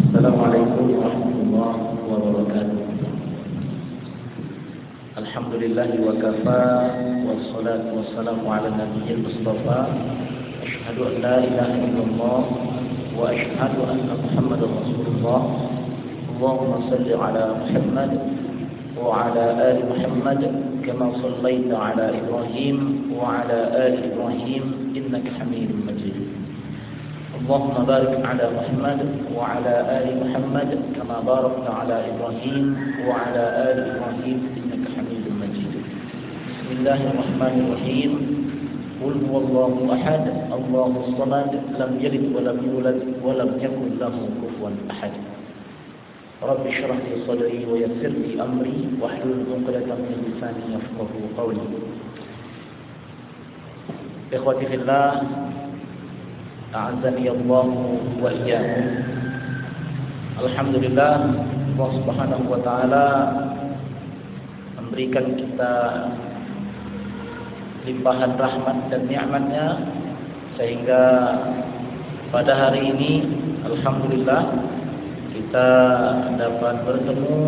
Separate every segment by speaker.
Speaker 1: السلام عليكم ورحمة الله وبركاته. الحمد لله وكفى والصلاة والسلام على النبي المصطفى. أشهد أن لا إله إلا الله وأشهد أن محمدا رسول الله. اللهم صل على محمد وعلى آل محمد كما صليت على إبراهيم وعلى آل إبراهيم إنك حميد مجيد. اللهم بارك على محمد وعلى آل محمد كما باركت على إبراهيم وعلى آل إبراهيم إنك حميد مجيد. بسم الله الرحمن الرحيم. قل هو الله أحد الله الصمد لم يلد ولم يولد ولم يكن له كفوا أحد. رب اشرح لي صدري ويسر لي أمري واحلل عقدة من لساني يفقه قولي إخوتي في الله أعزني الله وإياكم الحمد لله Allah Subhanahu wa taala memberikan kita limpahan rahmat dan nikmatnya sehingga pada hari ini alhamdulillah kita dapat bertemu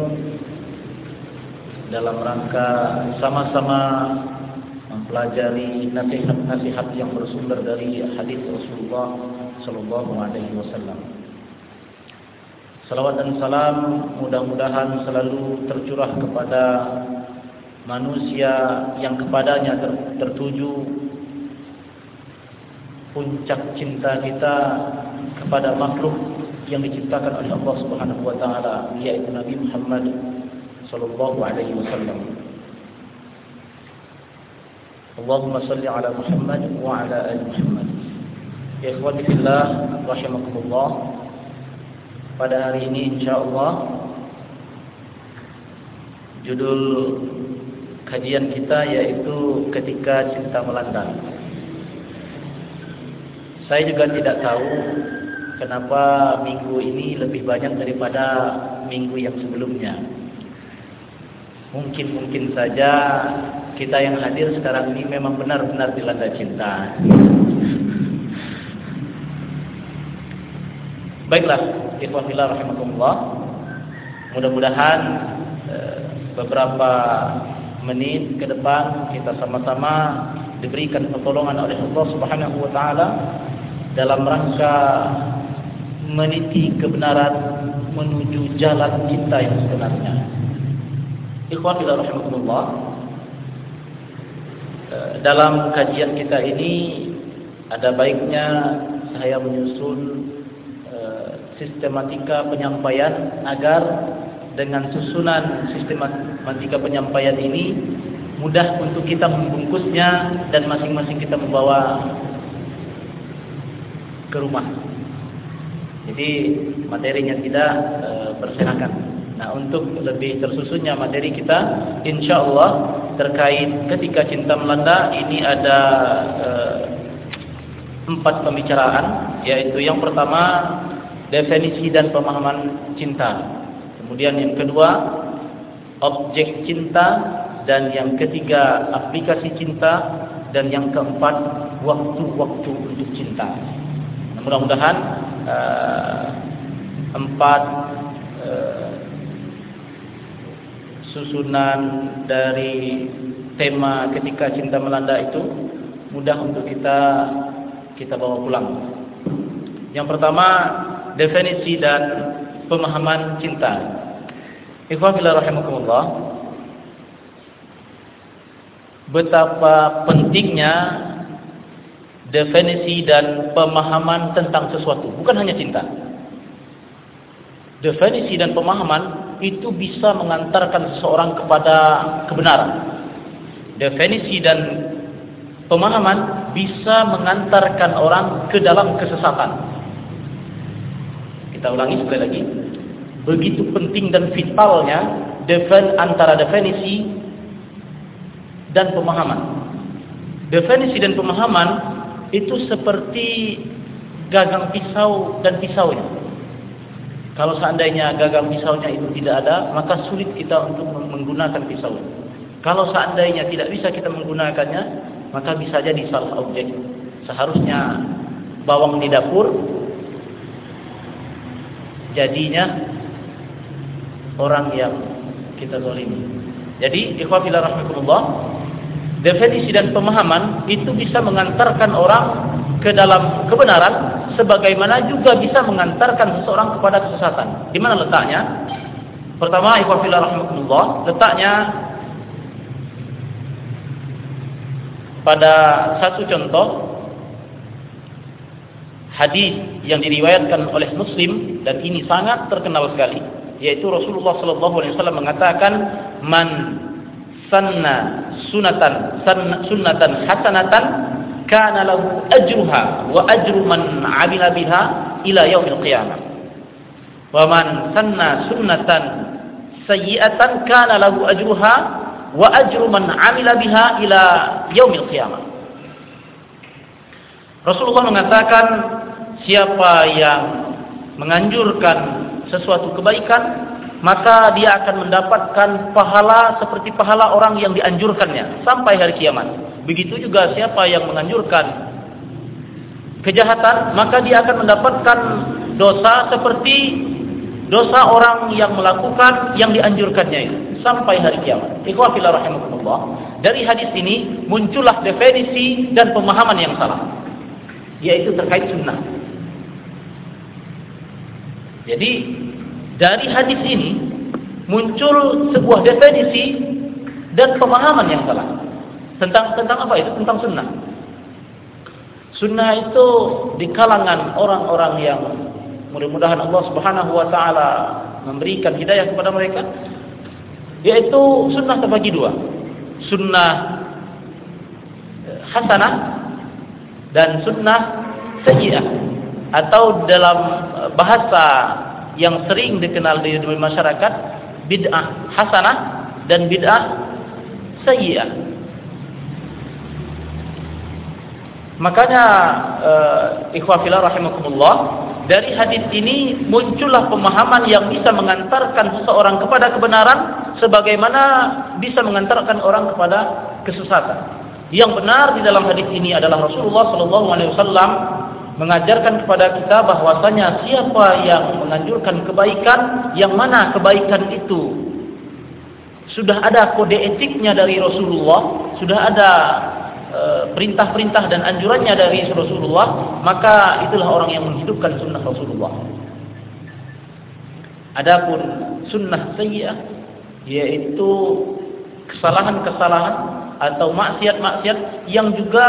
Speaker 1: dalam rangka sama-sama mempelajari nasihat-nasihat yang bersumber dari hadis Rasulullah sallallahu alaihi wasallam. Salawat dan salam mudah-mudahan selalu tercurah kepada manusia yang kepadanya tertuju puncak cinta kita kepada makhluk yang diciptakan oleh Allah Subhanahu wa taala yaitu Nabi Muhammad sallallahu alaihi wasallam. Allahumma salli ala Muhammad wa ala ali Muhammad. Ikhwati fillah rahimakumullah. Pada hari ini insyaallah judul kajian kita yaitu ketika cinta melanda. Saya juga tidak tahu kenapa minggu ini lebih banyak daripada minggu yang sebelumnya. Mungkin-mungkin saja kita yang hadir sekarang ini memang benar-benar dilanda cinta. Baiklah, ikhwah fillah rahimakumullah. Mudah-mudahan beberapa menit ke depan kita sama-sama diberikan pertolongan oleh Allah Subhanahu wa taala dalam rangka meniti kebenaran menuju jalan cinta yang sebenarnya. Ikhwan fillah rahimakumullah. Dalam kajian kita ini ada baiknya saya menyusun sistematika penyampaian agar dengan susunan sistematika penyampaian ini mudah untuk kita membungkusnya dan masing-masing kita membawa ke rumah. Jadi materinya tidak e, berserakan. Nah, untuk lebih tersusunnya materi kita, insya Allah terkait ketika cinta melanda ini ada e, empat pembicaraan, yaitu yang pertama definisi dan pemahaman cinta. Kemudian yang kedua objek cinta dan yang ketiga aplikasi cinta dan yang keempat waktu-waktu untuk cinta. Mudah-mudahan uh, empat uh, susunan dari tema ketika cinta melanda itu mudah untuk kita kita bawa pulang. Yang pertama definisi dan pemahaman cinta. Ikhwafillah rahimakumullah. Betapa pentingnya definisi dan pemahaman tentang sesuatu, bukan hanya cinta. Definisi dan pemahaman itu bisa mengantarkan seseorang kepada kebenaran. Definisi dan pemahaman bisa mengantarkan orang ke dalam kesesatan. Kita ulangi sekali lagi. Begitu penting dan vitalnya defin antara definisi dan pemahaman. Definisi dan pemahaman itu seperti gagang pisau dan pisaunya. Kalau seandainya gagang pisaunya itu tidak ada, maka sulit kita untuk menggunakan pisau. Kalau seandainya tidak bisa kita menggunakannya, maka bisa jadi salah objek. Seharusnya bawang di dapur jadinya orang yang kita zalimi. Jadi, ikhwafillah rahmatullah, definisi dan pemahaman itu bisa mengantarkan orang ke dalam kebenaran sebagaimana juga bisa mengantarkan seseorang kepada kesesatan. Di mana letaknya? Pertama, ikhwafillah rahmatullah, letaknya pada satu contoh hadis yang diriwayatkan oleh Muslim dan ini sangat terkenal sekali yaitu Rasulullah sallallahu alaihi wasallam mengatakan man sanna sunatan sunnatan hasanatan kana lahu ajruha wa ajru man 'amila biha ila yaumil qiyamah. Wa man sanna sunnatan sayyi'atan kana lahu ajruha wa ajru man 'amila biha ila yaumil qiyamah. Rasulullah mengatakan siapa yang menganjurkan sesuatu kebaikan maka dia akan mendapatkan pahala seperti pahala orang yang dianjurkannya sampai hari kiamat. Begitu juga siapa yang menganjurkan kejahatan, maka dia akan mendapatkan dosa seperti dosa orang yang melakukan yang dianjurkannya itu sampai hari kiamat. Ikhwafillah rahimakumullah. Dari hadis ini muncullah definisi dan pemahaman yang salah, yaitu terkait sunnah. Jadi dari hadis ini muncul sebuah definisi dan pemahaman yang salah. Tentang tentang apa itu? Tentang sunnah. Sunnah itu di kalangan orang-orang yang mudah-mudahan Allah Subhanahu Wa Taala memberikan hidayah kepada mereka, yaitu sunnah terbagi dua, sunnah eh, hasanah dan sunnah sayyi'ah. Atau dalam eh, bahasa yang sering dikenal di masyarakat bid'ah hasanah dan bid'ah sayyi'ah. Makanya uh, ikhwafillah rahimakumullah dari hadis ini muncullah pemahaman yang bisa mengantarkan seseorang kepada kebenaran sebagaimana bisa mengantarkan orang kepada kesesatan. Yang benar di dalam hadis ini adalah Rasulullah sallallahu alaihi wasallam mengajarkan kepada kita bahwasanya siapa yang menganjurkan kebaikan, yang mana kebaikan itu sudah ada kode etiknya dari Rasulullah, sudah ada e, perintah-perintah dan anjurannya dari Rasulullah, maka itulah orang yang menghidupkan sunnah Rasulullah. Adapun sunnah sayyi'ah yaitu kesalahan-kesalahan atau maksiat-maksiat yang juga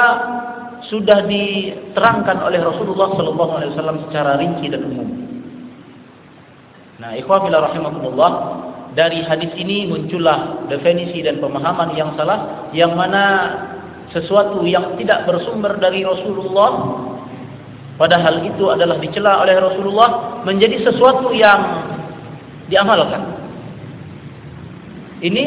Speaker 1: sudah diterangkan oleh Rasulullah sallallahu alaihi wasallam secara rinci dan umum. Nah, ikhwah rahimakumullah, dari hadis ini muncullah definisi dan pemahaman yang salah yang mana sesuatu yang tidak bersumber dari Rasulullah padahal itu adalah dicela oleh Rasulullah menjadi sesuatu yang diamalkan. Ini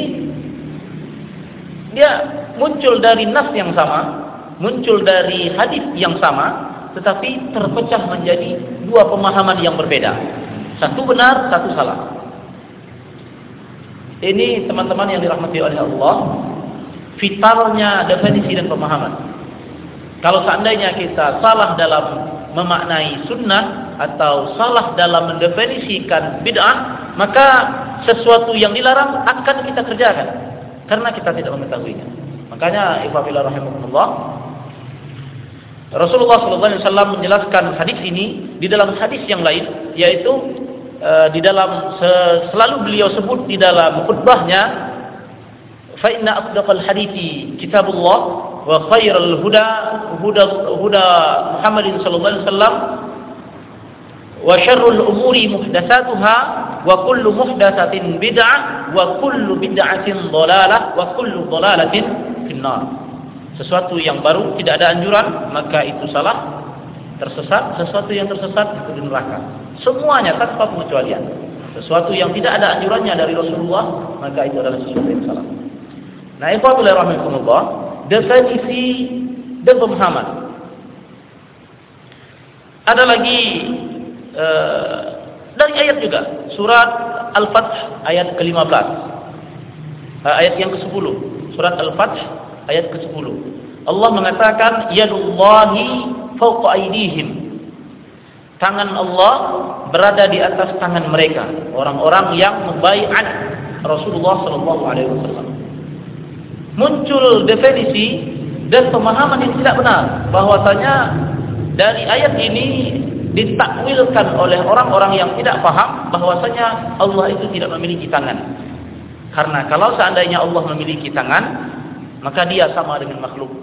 Speaker 1: dia muncul dari nas yang sama muncul dari hadis yang sama tetapi terpecah menjadi dua pemahaman yang berbeda. Satu benar, satu salah. Ini teman-teman yang dirahmati oleh Allah, vitalnya definisi dan pemahaman. Kalau seandainya kita salah dalam memaknai sunnah atau salah dalam mendefinisikan bid'ah, maka sesuatu yang dilarang akan kita kerjakan karena kita tidak mengetahuinya. Makanya ifabillah rahimahullah Rasulullah SAW menjelaskan hadis ini di dalam hadis yang lain, yaitu uh, di dalam selalu beliau sebut di dalam khutbahnya, hadithi kitabullah wa khairal huda huda huda Muhammadin sallallahu alaihi wasallam wa syarrul umuri muhdatsatuha wa kullu muhdatsatin bid'ah wa kullu bid'atin dhalalah wa kullu dhalalatin finnar sesuatu yang baru tidak ada anjuran maka itu salah. Tersesat sesuatu yang tersesat itu di neraka. Semuanya tanpa pengecualian. Sesuatu yang tidak ada anjurannya dari Rasulullah maka itu adalah sesuatu yang salah. Nah ikhwatul rahmatullah definisi dan pemahaman. Ada lagi uh, dari ayat juga surat Al-Fath ayat ke-15 uh, ayat yang ke-10 surat Al-Fath ayat ke-10. Allah mengatakan yadullahi fawqa aydihim. Tangan Allah berada di atas tangan mereka, orang-orang yang membaiat Rasulullah sallallahu alaihi wasallam. Muncul definisi dan pemahaman yang tidak benar bahwasanya dari ayat ini ditakwilkan oleh orang-orang yang tidak paham bahwasanya Allah itu tidak memiliki tangan. Karena kalau seandainya Allah memiliki tangan, maka dia sama dengan makhluk.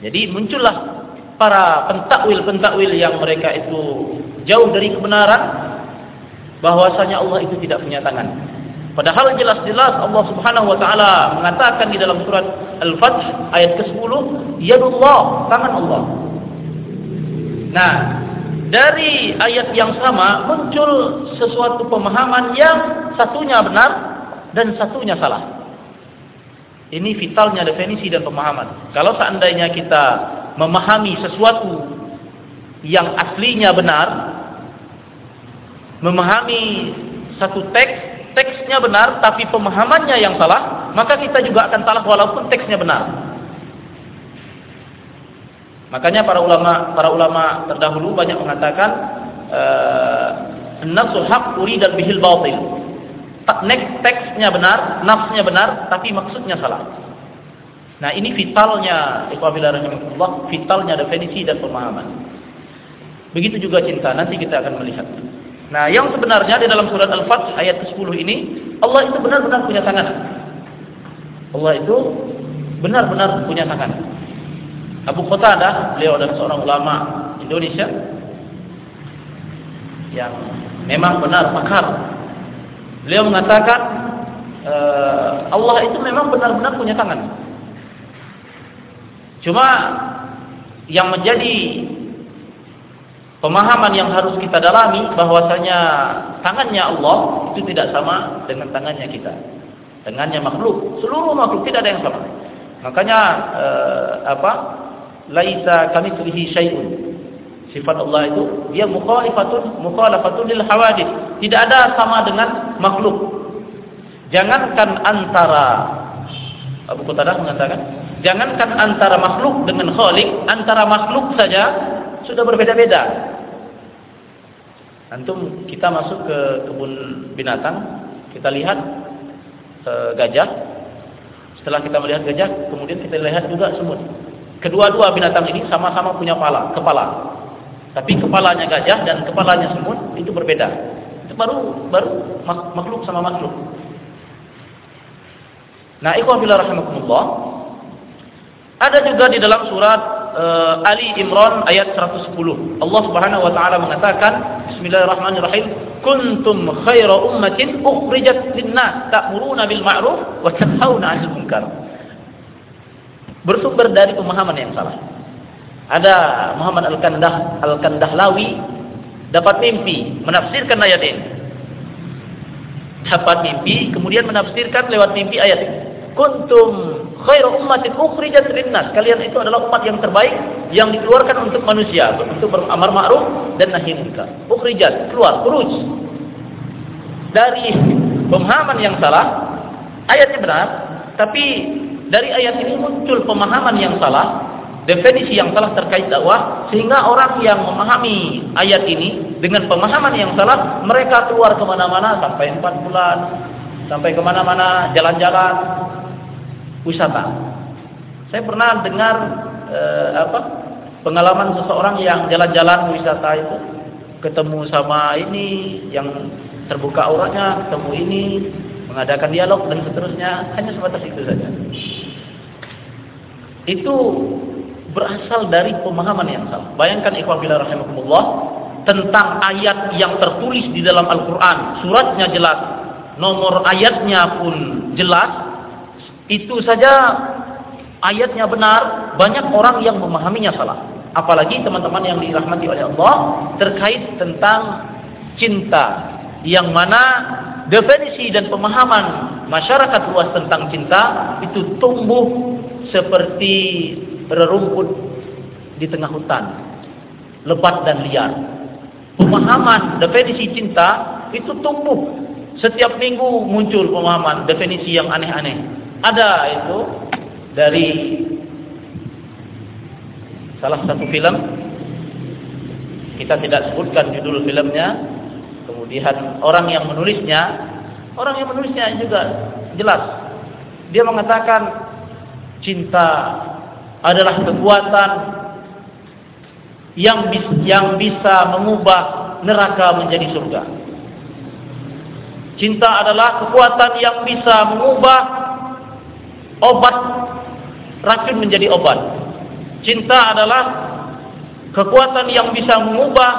Speaker 1: Jadi muncullah para pentakwil-pentakwil yang mereka itu jauh dari kebenaran bahwasanya Allah itu tidak punya tangan. Padahal jelas-jelas Allah Subhanahu wa taala mengatakan di dalam surat Al-Fath ayat ke-10, "Yadullah", tangan Allah. Nah, dari ayat yang sama muncul sesuatu pemahaman yang satunya benar dan satunya salah. Ini vitalnya definisi dan pemahaman. Kalau seandainya kita memahami sesuatu yang aslinya benar, memahami satu teks teksnya benar tapi pemahamannya yang salah, maka kita juga akan salah walaupun teksnya benar. Makanya para ulama para ulama terdahulu banyak mengatakan uh, nafsul haq dan bihil batil. Teksnya benar, nafsnya benar, tapi maksudnya salah. Nah, ini vitalnya rahimahullah, vitalnya definisi dan pemahaman. Begitu juga cinta, nanti kita akan melihat. Nah, yang sebenarnya di dalam surat Al-Fath ayat ke-10 ini, Allah itu benar-benar punya tangan. Allah itu benar-benar punya tangan. Abu Qatadah, beliau adalah seorang ulama Indonesia yang memang benar pakar. Beliau mengatakan uh, Allah itu memang benar-benar punya tangan. Cuma yang menjadi Pemahaman yang harus kita dalami bahwasanya tangannya Allah itu tidak sama dengan tangannya kita. Tangannya makhluk, seluruh makhluk tidak ada yang sama. Makanya eh, apa? Laisa kamitslihi syai'un. Sifat Allah itu dia mukhalifatun mukhalafatun lil hawadith. Tidak ada sama dengan makhluk. Jangankan antara Abu Qatadah mengatakan, jangankan antara makhluk dengan khalik, antara makhluk saja sudah berbeda-beda. Antum kita masuk ke kebun binatang, kita lihat e, gajah. Setelah kita melihat gajah, kemudian kita lihat juga semut. Kedua-dua binatang ini sama-sama punya kepala, kepala. Tapi kepalanya gajah dan kepalanya semut itu berbeda. Itu baru baru makhluk sama makhluk. Nah, ikhwan fillah rahimakumullah. Ada juga di dalam surat uh, Ali Imran ayat 110. Allah Subhanahu wa taala mengatakan, Bismillahirrahmanirrahim, "Kuntum khaira ummatin ukhrijat lin-nas ta'muruna bil ma'ruf wa tanhauna 'anil munkar." Bersumber dari pemahaman yang salah. Ada Muhammad Al-Kandah Al-Kandahlawi dapat mimpi menafsirkan ayat ini. Dapat mimpi kemudian menafsirkan lewat mimpi ayat ini. Kuntum khairu ummatin ukhrijat linnas. Kalian itu adalah umat yang terbaik yang dikeluarkan untuk manusia, untuk beramar ma'ruf dan nahi munkar. Ukhrijat, keluar, khuruj. Dari pemahaman yang salah, ayatnya benar, tapi dari ayat ini muncul pemahaman yang salah, definisi yang salah terkait dakwah, sehingga orang yang memahami ayat ini dengan pemahaman yang salah, mereka keluar ke mana-mana sampai empat bulan, sampai ke mana-mana, jalan-jalan, wisata. Saya pernah dengar eh, apa pengalaman seseorang yang jalan-jalan wisata itu ketemu sama ini yang terbuka auratnya, ketemu ini, mengadakan dialog dan seterusnya, hanya sebatas itu saja. Itu berasal dari pemahaman yang salah. Bayangkan ikhwan fillah rahimakumullah tentang ayat yang tertulis di dalam Al-Qur'an, suratnya jelas, nomor ayatnya pun jelas, itu saja ayatnya benar, banyak orang yang memahaminya salah. Apalagi teman-teman yang dirahmati oleh Allah terkait tentang cinta yang mana definisi dan pemahaman masyarakat luas tentang cinta itu tumbuh seperti rerumput di tengah hutan, lebat dan liar. Pemahaman definisi cinta itu tumbuh. Setiap minggu muncul pemahaman definisi yang aneh-aneh. Ada itu dari salah satu film kita tidak sebutkan judul filmnya kemudian orang yang menulisnya orang yang menulisnya juga jelas. Dia mengatakan cinta adalah kekuatan yang yang bisa mengubah neraka menjadi surga. Cinta adalah kekuatan yang bisa mengubah obat racun menjadi obat. Cinta adalah kekuatan yang bisa mengubah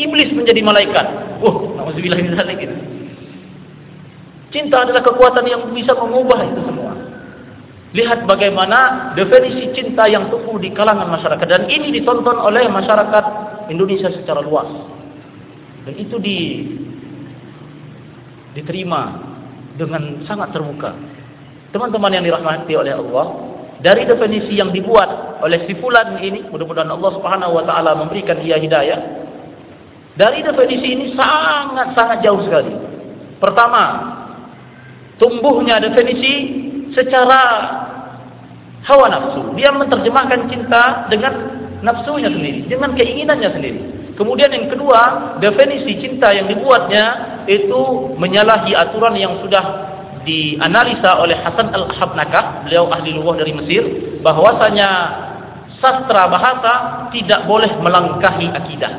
Speaker 1: iblis menjadi malaikat. Uh, nauzubillah min. Cinta adalah kekuatan yang bisa mengubah itu semua. Lihat bagaimana definisi cinta yang tumbuh di kalangan masyarakat dan ini ditonton oleh masyarakat Indonesia secara luas. Dan itu di diterima dengan sangat terbuka. Teman-teman yang dirahmati oleh Allah, dari definisi yang dibuat oleh si ini, mudah-mudahan Allah Subhanahu wa taala memberikan dia hidayah. Dari definisi ini sangat-sangat jauh sekali. Pertama, tumbuhnya definisi secara hawa nafsu. Dia menerjemahkan cinta dengan nafsunya sendiri, dengan keinginannya sendiri. Kemudian yang kedua, definisi cinta yang dibuatnya itu menyalahi aturan yang sudah dianalisa oleh Hasan Al-Habnakah, beliau ahli lughah dari Mesir, bahwasanya sastra bahasa tidak boleh melangkahi akidah.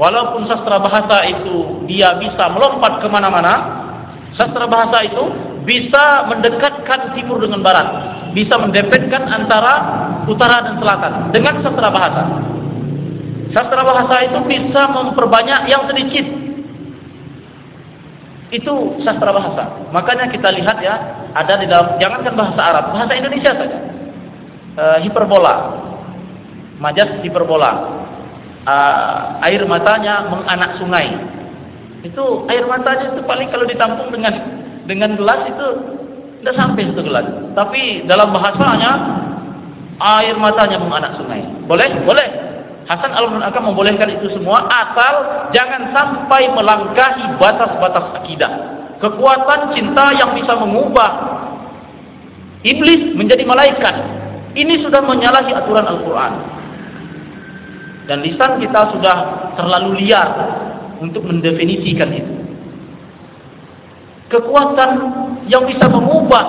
Speaker 1: Walaupun sastra bahasa itu dia bisa melompat ke mana-mana, sastra bahasa itu bisa mendekatkan timur dengan barat, bisa mendepetkan antara utara dan selatan dengan sastra bahasa. Sastra bahasa itu bisa memperbanyak yang sedikit. Itu sastra bahasa. Makanya kita lihat ya, ada di dalam jangankan bahasa Arab, bahasa Indonesia saja. E, hiperbola. Majas hiperbola. E, air matanya menganak sungai. Itu air matanya itu paling kalau ditampung dengan dengan gelas itu tidak sampai satu gelas. Tapi dalam bahasanya air matanya menganak sungai. Boleh? Boleh. Hasan al akan membolehkan itu semua asal jangan sampai melangkahi batas-batas akidah. Kekuatan cinta yang bisa mengubah iblis menjadi malaikat. Ini sudah menyalahi aturan Al-Quran. Dan lisan kita sudah terlalu liar untuk mendefinisikan itu kekuatan yang bisa mengubah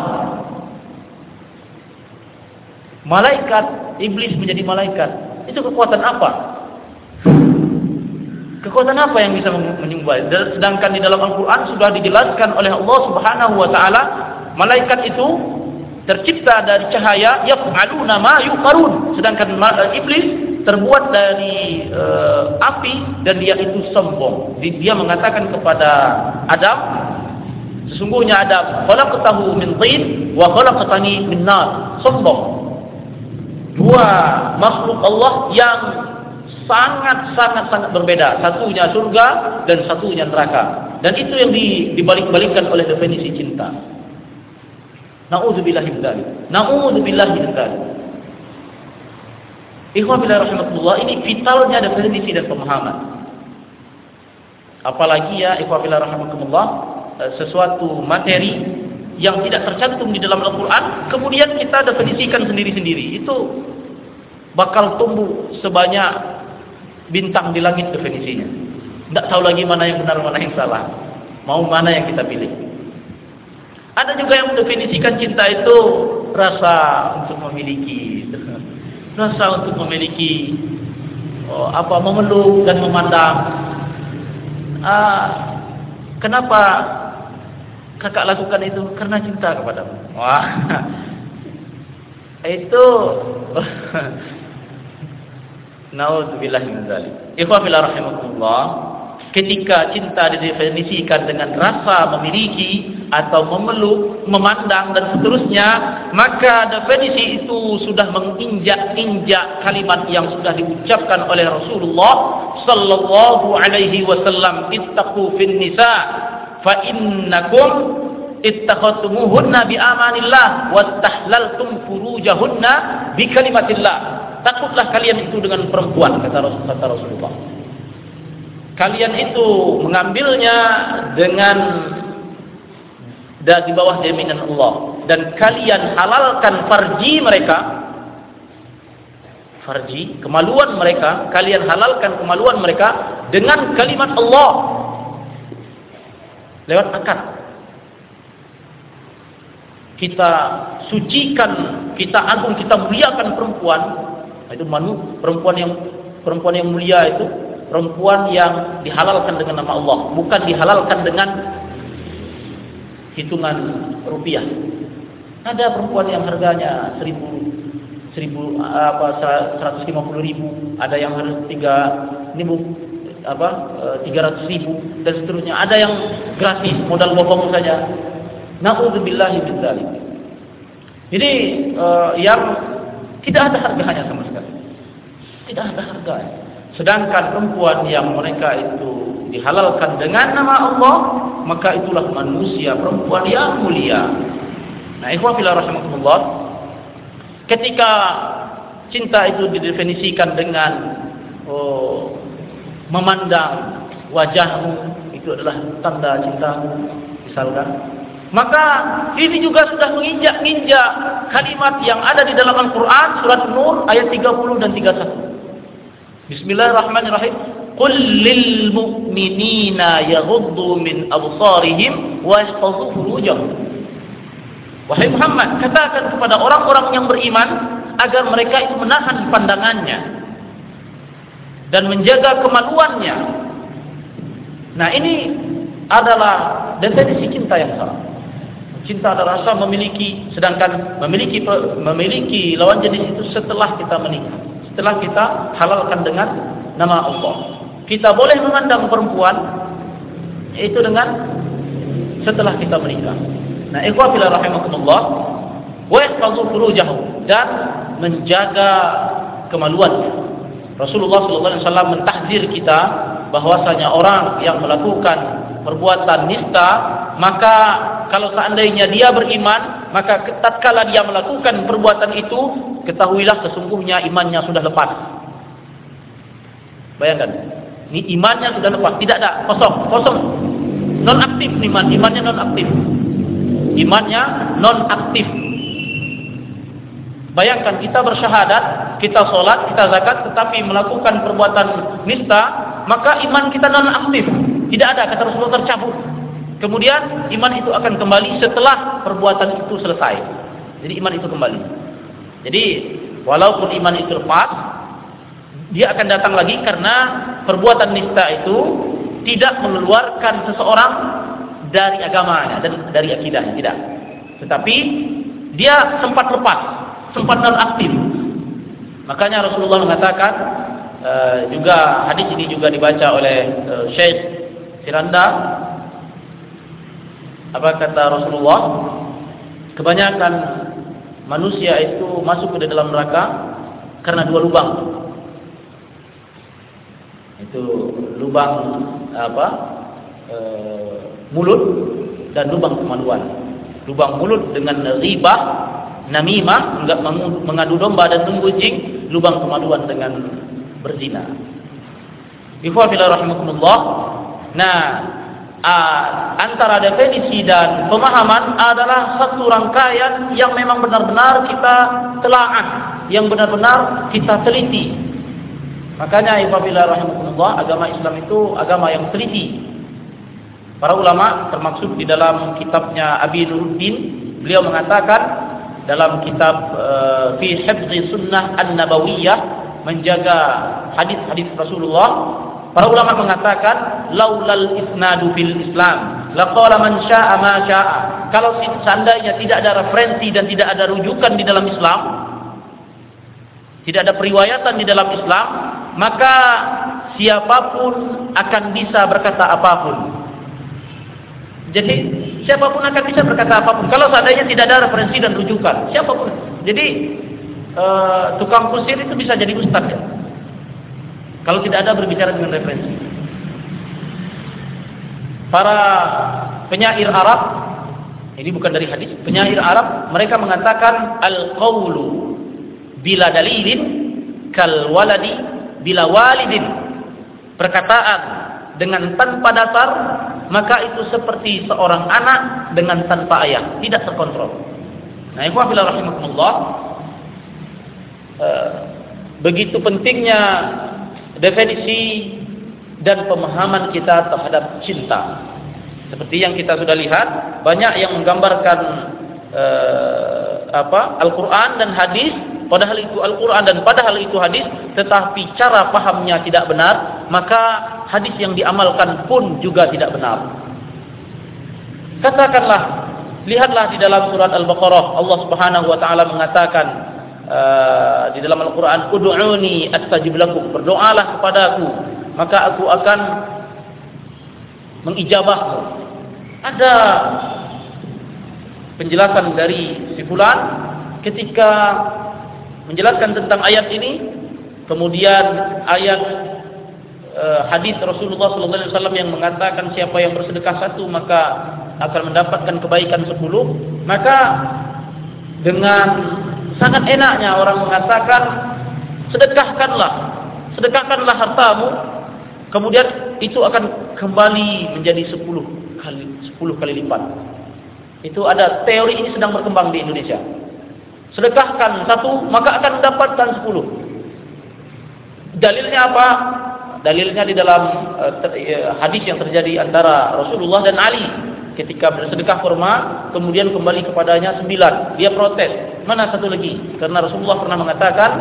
Speaker 1: malaikat iblis menjadi malaikat. Itu kekuatan apa? Kekuatan apa yang bisa menyembah? Sedangkan di dalam Al-Qur'an sudah dijelaskan oleh Allah Subhanahu wa taala malaikat itu tercipta dari cahaya yaf'aluna ma yuqarun. Sedangkan iblis terbuat dari uh, api dan dia itu sombong. Dia mengatakan kepada Adam Sesungguhnya ada khalaqtahu min tin wa khalaqtani min nar. Sombong. Dua makhluk Allah yang sangat sangat sangat berbeda. Satunya surga dan satunya neraka. Dan itu yang dibalik-balikkan oleh definisi cinta. Nauzubillahi min dzalik. Nauzubillahi min dzalik. Ikhwan fillah rahimakumullah ini vitalnya definisi dan pemahaman. Apalagi ya ikhwan fillah rahimakumullah Eh, sesuatu materi yang tidak tercantum di dalam Al-Quran, kemudian kita definisikan sendiri-sendiri. Itu bakal tumbuh sebanyak bintang di langit definisinya. Tidak tahu lagi mana yang benar, mana yang salah. Mau mana yang kita pilih. Ada juga yang mendefinisikan cinta itu rasa untuk memiliki, rasa untuk memiliki, oh, apa memeluk dan memandang. Ah, kenapa kakak lakukan itu karena cinta kepadamu. Wah. Itu Naudzubillah min dzalik. Ikhwan rahimakumullah, ketika cinta didefinisikan dengan rasa memiliki atau memeluk, memandang dan seterusnya, maka definisi itu sudah menginjak-injak kalimat yang sudah diucapkan oleh Rasulullah sallallahu alaihi wasallam, "Ittaqu fin nisa fa innakum ittakhadtumuhunna bi amanillah wastahlaltum furujahunna bi kalimatillah. Takutlah kalian itu dengan perempuan kata Rasul kata Rasulullah. Kalian itu mengambilnya dengan dan di bawah jaminan Allah. Dan kalian halalkan farji mereka farji, kemaluan mereka, kalian halalkan kemaluan mereka dengan kalimat Allah lewat akad. Kita sucikan, kita agung, kita muliakan perempuan. Itu manu perempuan yang perempuan yang mulia itu perempuan yang dihalalkan dengan nama Allah, bukan dihalalkan dengan hitungan rupiah. Ada perempuan yang harganya seribu, seribu apa seratus lima puluh ribu, ada yang harus tiga ribu apa e, tiga ratus ribu dan seterusnya. Ada yang gratis modal bobong saja. Nauzubillahi min dzalik. Jadi uh, yang tidak ada harganya sama sekali. Tidak ada harganya. Sedangkan perempuan yang mereka itu dihalalkan dengan nama Allah, maka itulah manusia perempuan yang mulia. Nah, ikhwan fillah rahimakumullah, ketika cinta itu didefinisikan dengan oh, memandang wajahmu itu adalah tanda cintamu misalkan. Maka ini juga sudah menginjak-injak kalimat yang ada di dalam Al-Quran surat Nur ayat 30 dan 31 Bismillahirrahmanirrahim. Qul lil mu'minina yaghuddu min absarihim wa yahfazu furujahum. Wahai Muhammad, katakan kepada orang-orang yang beriman agar mereka itu menahan pandangannya dan menjaga kemaluannya. Nah, ini adalah definisi cinta yang salah. Cinta adalah rasa memiliki sedangkan memiliki memiliki lawan jenis itu setelah kita menikah. Setelah kita halalkan dengan nama Allah. Kita boleh memandang perempuan itu dengan setelah kita menikah. Nah, ikhwah fillah rahimakumullah, wa yahfazu furujahu dan menjaga kemaluannya. Rasulullah wasallam mentahdir kita bahwasanya orang yang melakukan perbuatan nista, maka kalau seandainya dia beriman, maka tatkala dia melakukan perbuatan itu, ketahuilah sesungguhnya imannya sudah lepas. Bayangkan, ini imannya sudah lepas, tidak ada, kosong, kosong. Non aktif iman, imannya non aktif imannya non aktif. Bayangkan kita bersyahadat, kita sholat, kita zakat, tetapi melakukan perbuatan nista, maka iman kita non aktif. Tidak ada kata Rasulullah tercabut. Kemudian iman itu akan kembali setelah perbuatan itu selesai. Jadi iman itu kembali. Jadi walaupun iman itu lepas, dia akan datang lagi karena perbuatan nista itu tidak mengeluarkan seseorang dari agamanya dan dari akidahnya tidak. Tetapi dia sempat lepas, sempat non aktif. Makanya Rasulullah mengatakan uh, juga hadis ini juga dibaca oleh uh, Syekh Siranda. Apa kata Rasulullah? Kebanyakan manusia itu masuk ke dalam neraka karena dua lubang. Itu lubang apa? Uh, mulut dan lubang kemaluan. Lubang mulut dengan riba, namimah, enggak mengadu domba dan menggunjing, lubang kemaluan dengan berzina. Ikhwafillah rahimakumullah. Nah, antara definisi dan pemahaman adalah satu rangkaian yang memang benar-benar kita telaah, yang benar-benar kita teliti. Makanya ikhwafillah rahimakumullah, agama Islam itu agama yang teliti Para ulama termasuk di dalam kitabnya Abi Nuruddin, beliau mengatakan dalam kitab uh, fi hifzi sunnah an-nabawiyah menjaga hadis-hadis Rasulullah para ulama mengatakan laulal isnadu fil Islam. Laqala man syaa'a ma syaa'a kalau seandainya tidak ada referensi dan tidak ada rujukan di dalam Islam tidak ada periwayatan di dalam Islam maka siapa pun akan bisa berkata apa pun jadi siapa pun akan bisa berkata apa pun. Kalau seandainya tidak ada referensi dan rujukan, siapa pun. Jadi uh, tukang kusir itu bisa jadi ustaz ya. Kalau tidak ada berbicara dengan referensi. Para penyair Arab, ini bukan dari hadis, penyair Arab mereka mengatakan al-qawlu bila dalilin kal waladi bila walidin. Perkataan dengan tanpa dasar maka itu seperti seorang anak dengan tanpa ayah, tidak terkontrol. Nah, ikhwah fillah rahimakumullah, uh, begitu pentingnya definisi dan pemahaman kita terhadap cinta. Seperti yang kita sudah lihat, banyak yang menggambarkan uh, apa Al-Quran dan hadis, padahal itu Al-Quran dan padahal itu hadis, tetapi cara pahamnya tidak benar, maka hadis yang diamalkan pun juga tidak benar. Katakanlah, lihatlah di dalam surat Al-Baqarah, Allah Subhanahu Wa Taala mengatakan uh, di dalam Al-Quran, Udu'uni astajib lakum, berdoalah kepadaku, maka aku akan mengijabahmu. Ada penjelasan dari si fulan ketika menjelaskan tentang ayat ini, kemudian ayat hadis Rasulullah sallallahu alaihi wasallam yang mengatakan siapa yang bersedekah satu maka akan mendapatkan kebaikan sepuluh, maka dengan sangat enaknya orang mengatakan sedekahkanlah, sedekahkanlah hartamu Kemudian itu akan kembali menjadi 10 kali 10 kali lipat. Itu ada teori ini sedang berkembang di Indonesia. Sedekahkan satu maka akan mendapatkan 10. Dalilnya apa? Dalilnya di dalam uh, hadis yang terjadi antara Rasulullah dan Ali ketika bersedekah kurma kemudian kembali kepadanya sembilan dia protes mana satu lagi karena Rasulullah pernah mengatakan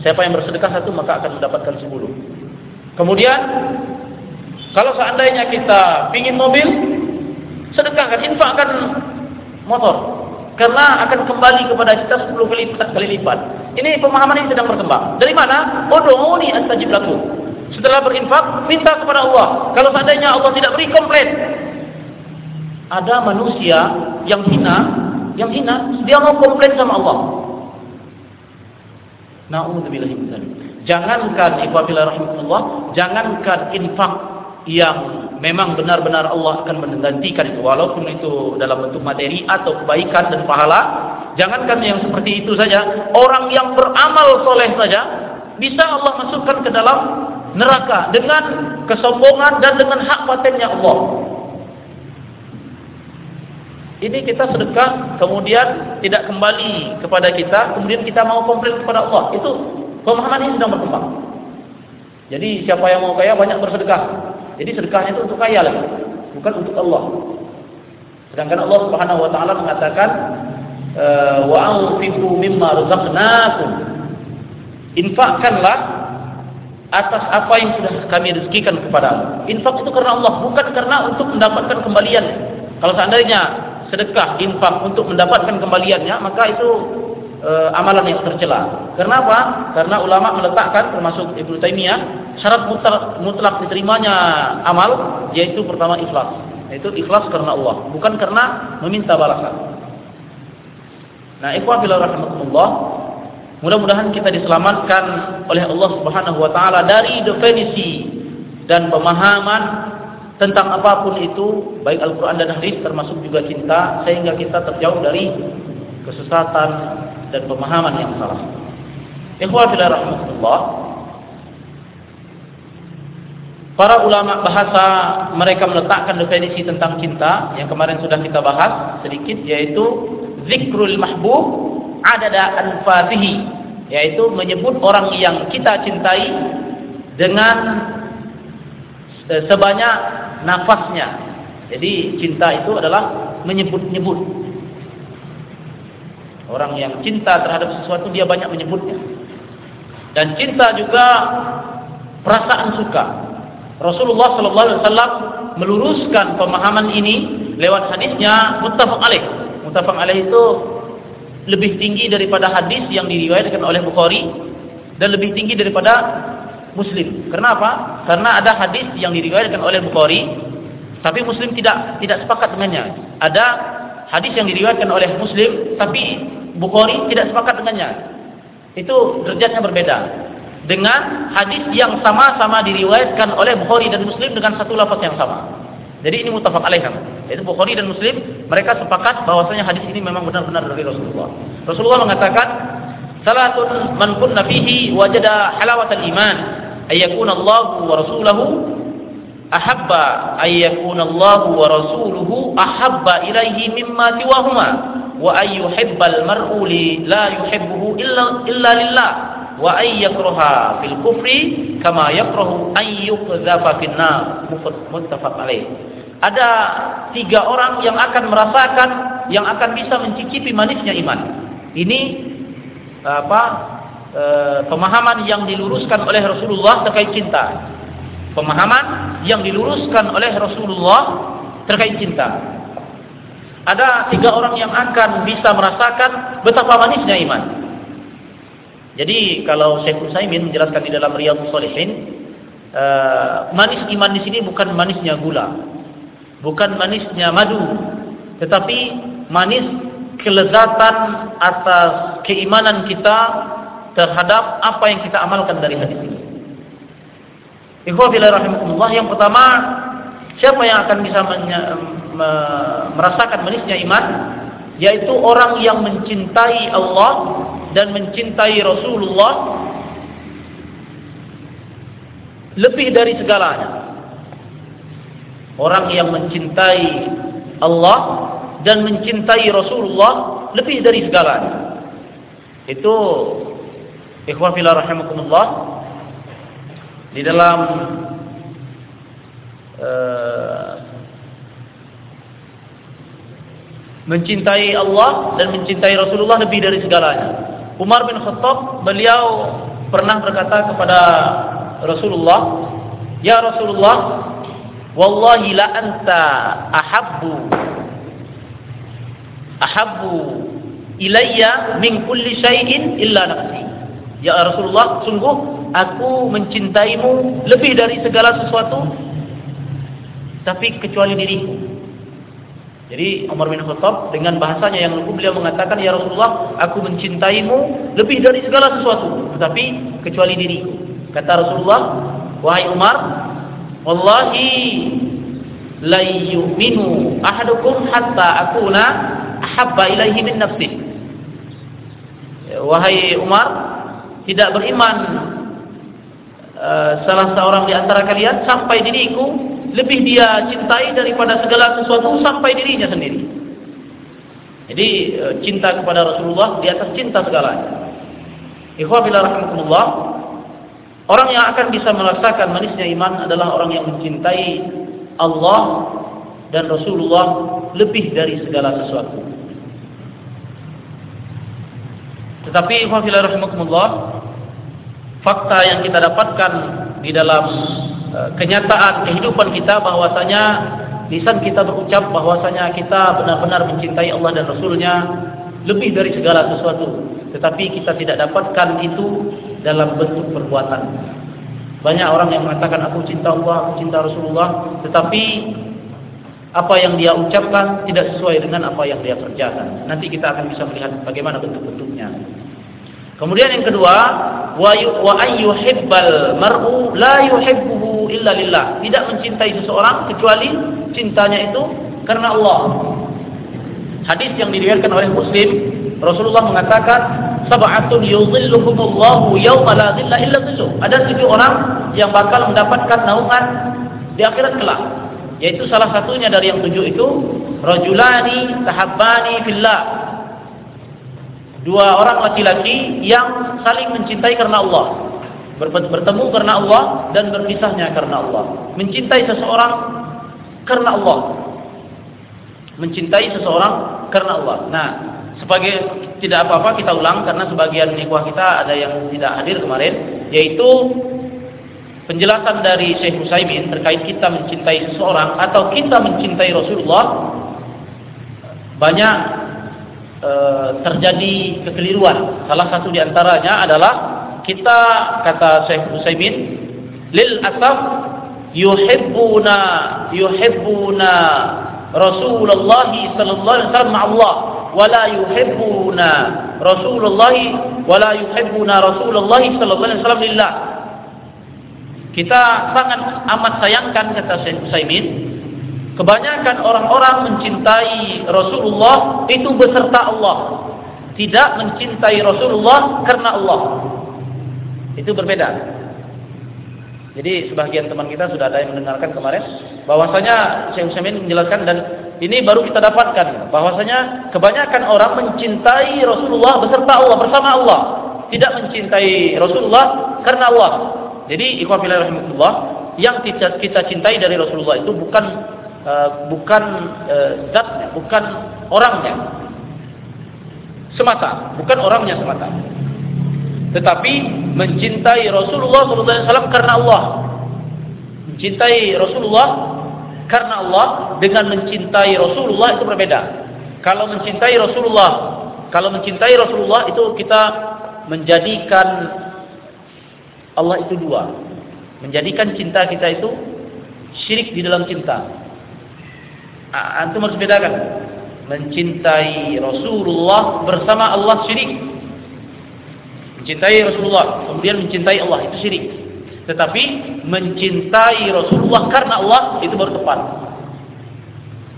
Speaker 1: siapa yang bersedekah satu maka akan mendapatkan sepuluh Kemudian kalau seandainya kita ingin mobil, sedekahkan, infakkan motor. Karena akan kembali kepada kita 10 kali, lipat. Ini pemahaman yang sedang berkembang. Dari mana? Udu'uni astajib lakum. Setelah berinfak, minta kepada Allah. Kalau seandainya Allah tidak beri komplit. Ada manusia yang hina, yang hina, dia mau komplain sama Allah. Na'udzubillahi min Jangankan ifafillah rahimahullah, jangankan infak yang memang benar-benar Allah akan menggantikan itu walaupun itu dalam bentuk materi atau kebaikan dan pahala jangankan yang seperti itu saja orang yang beramal soleh saja bisa Allah masukkan ke dalam neraka dengan kesombongan dan dengan hak patennya Allah ini kita sedekah kemudian tidak kembali kepada kita kemudian kita mau komplain kepada Allah itu Pemahaman ini sedang berkembang. Jadi siapa yang mau kaya banyak bersedekah. Jadi sedekahnya itu untuk kaya lagi, bukan untuk Allah. Sedangkan Allah Subhanahu wa taala mengatakan eh, wa anfiqu mimma razaqnakum. Infakkanlah atas apa yang sudah kami rezekikan kepada Infak itu karena Allah, bukan karena untuk mendapatkan kembalian. Kalau seandainya sedekah, infak untuk mendapatkan kembaliannya, maka itu e, amalan yang tercela. Kenapa? Karena ulama meletakkan termasuk Ibnu Taimiyah syarat mutlak, mutlak diterimanya amal yaitu pertama ikhlas. Yaitu ikhlas karena Allah, bukan karena meminta balasan. Nah, ikhwah bila rahimakumullah, mudah-mudahan kita diselamatkan oleh Allah Subhanahu wa taala dari definisi dan pemahaman tentang apa pun itu, baik Al-Qur'an dan hadis termasuk juga cinta sehingga kita terjauh dari kesesatan dan pemahaman yang salah. Ikhwatillah rahmatullah. Para ulama bahasa mereka meletakkan definisi tentang cinta yang kemarin sudah kita bahas sedikit yaitu zikrul mahbub adada anfasihi yaitu menyebut orang yang kita cintai dengan sebanyak nafasnya. Jadi cinta itu adalah menyebut-nyebut Orang yang cinta terhadap sesuatu dia banyak menyebutnya. Dan cinta juga perasaan suka. Rasulullah sallallahu alaihi wasallam meluruskan pemahaman ini lewat hadisnya muttafaq alaih. Muttafaq alaih itu lebih tinggi daripada hadis yang diriwayatkan oleh Bukhari dan lebih tinggi daripada Muslim. Kenapa? Karena ada hadis yang diriwayatkan oleh Bukhari tapi Muslim tidak tidak sepakat dengannya. Ada hadis yang diriwayatkan oleh Muslim tapi Bukhari tidak sepakat dengannya. Itu derajatnya berbeda. Dengan hadis yang sama-sama diriwayatkan oleh Bukhari dan Muslim dengan satu lafaz yang sama. Jadi ini mutafaq alaih. Itu Bukhari dan Muslim mereka sepakat bahwasanya hadis ini memang benar-benar dari Rasulullah. Rasulullah mengatakan, "Salatun man kunna fihi wajada halawatal iman, ayyakuna Allah wa rasuluhu ahabba ayyakuna Allah wa rasuluhu ahabba ilaihi mimma siwahuma wa ayyuhibbal mar'u la yuhibbuhu illa illa lillah wa ay yakraha fil kufri kama muttafaq alaih. Ada tiga orang yang akan merasakan yang akan bisa mencicipi manisnya iman. Ini apa e, pemahaman yang diluruskan oleh Rasulullah terkait cinta. Pemahaman yang diluruskan oleh Rasulullah terkait cinta. Ada tiga orang yang akan bisa merasakan betapa manisnya iman. Jadi kalau Syekh Utsaimin menjelaskan di dalam Riyadhus Shalihin, uh, manis iman di sini bukan manisnya gula, bukan manisnya madu, tetapi manis kelezatan atas keimanan kita terhadap apa yang kita amalkan dari hadis ini. Ikhwafillah rahimahumullah yang pertama siapa yang akan bisa merasakan manisnya iman yaitu orang yang mencintai Allah dan mencintai Rasulullah lebih dari segalanya. Orang yang mencintai Allah dan mencintai Rasulullah lebih dari segalanya. Itu ikhwan fillah rahimakumullah di dalam uh, mencintai Allah dan mencintai Rasulullah lebih dari segalanya. Umar bin Khattab beliau pernah berkata kepada Rasulullah, "Ya Rasulullah, wallahi la anta ahabbu ahabbu ilayya min kulli syai'in illa nafsi." Ya Rasulullah, sungguh aku mencintaimu lebih dari segala sesuatu tapi kecuali diriku. Jadi Umar bin Khattab dengan bahasanya yang lugu beliau mengatakan ya Rasulullah aku mencintaimu lebih dari segala sesuatu tetapi kecuali diriku. Kata Rasulullah wahai Umar wallahi la yu'minu ahadukum hatta akuna ahabba ilaihi min nafsi. Wahai Umar tidak beriman uh, salah seorang di antara kalian sampai diriku lebih dia cintai daripada segala sesuatu sampai dirinya sendiri. Jadi e, cinta kepada Rasulullah di atas cinta segalanya. Ikhwafillah rahmatullah. Orang yang akan bisa merasakan manisnya iman adalah orang yang mencintai Allah dan Rasulullah lebih dari segala sesuatu. Tetapi rahmatullah, fakta yang kita dapatkan di dalam Eh, kenyataan kehidupan kita bahwasanya lisan kita berucap bahwasanya kita benar-benar mencintai Allah dan Rasulnya lebih dari segala sesuatu. Tetapi kita tidak dapatkan itu dalam bentuk perbuatan. Banyak orang yang mengatakan aku cinta Allah, aku cinta Rasulullah, tetapi apa yang dia ucapkan tidak sesuai dengan apa yang dia kerjakan. Nanti kita akan bisa melihat bagaimana bentuk-bentuknya. Kemudian yang kedua, wa wa ayyuhibbal mar'u la yuhibbuhu illa lillah. Tidak mencintai seseorang kecuali cintanya itu karena Allah. Hadis yang diriwayatkan oleh Muslim, Rasulullah mengatakan, "Sab'atun yudhilluhumullahu yawma la dhilla illa dhilluh." Ada tujuh orang yang bakal mendapatkan naungan di akhirat kelak. Yaitu salah satunya dari yang tujuh itu, rajulani tahabbani fillah. Dua orang laki-laki yang saling mencintai karena Allah. Bertemu karena Allah dan berpisahnya karena Allah. Mencintai seseorang karena Allah. Mencintai seseorang karena Allah. Nah sebagai tidak apa-apa kita ulang karena sebagian ikhwah kita ada yang tidak hadir kemarin yaitu penjelasan dari Syekh Musaimin terkait kita mencintai seseorang atau kita mencintai Rasulullah banyak e, terjadi kekeliruan. Salah satu di antaranya adalah kita kata Syekh Utsaimin lil asaf yuhibbuna yuhibbuna Rasulullah sallallahu alaihi wasallam wala yuhibbuna Rasulullah wala yuhibbuna Rasulullah sallallahu alaihi wasallam lillah. Kita sangat amat sayangkan kata Utsaimin Kebanyakan orang-orang mencintai Rasulullah itu beserta Allah. Tidak mencintai Rasulullah karena Allah. Itu berbeda. Jadi sebagian teman kita sudah ada yang mendengarkan kemarin bahwasanya Syekh Utsaimin menjelaskan dan ini baru kita dapatkan bahwasanya kebanyakan orang mencintai Rasulullah beserta Allah bersama Allah tidak mencintai Rasulullah karena Allah. Jadi ikhwan fillah rahimahullah, yang kita, kita cintai dari Rasulullah itu bukan uh, bukan uh, zatnya, bukan orangnya semata, bukan orangnya semata. Tetapi mencintai Rasulullah SAW karena Allah. Mencintai Rasulullah karena Allah dengan mencintai Rasulullah itu berbeda. Kalau mencintai Rasulullah, kalau mencintai Rasulullah itu kita menjadikan Allah itu dua. Menjadikan cinta kita itu syirik di dalam cinta. Antum harus bedakan. Mencintai Rasulullah bersama Allah syirik. Mencintai Rasulullah kemudian mencintai Allah itu syirik. Tetapi mencintai Rasulullah karena Allah itu baru tepat.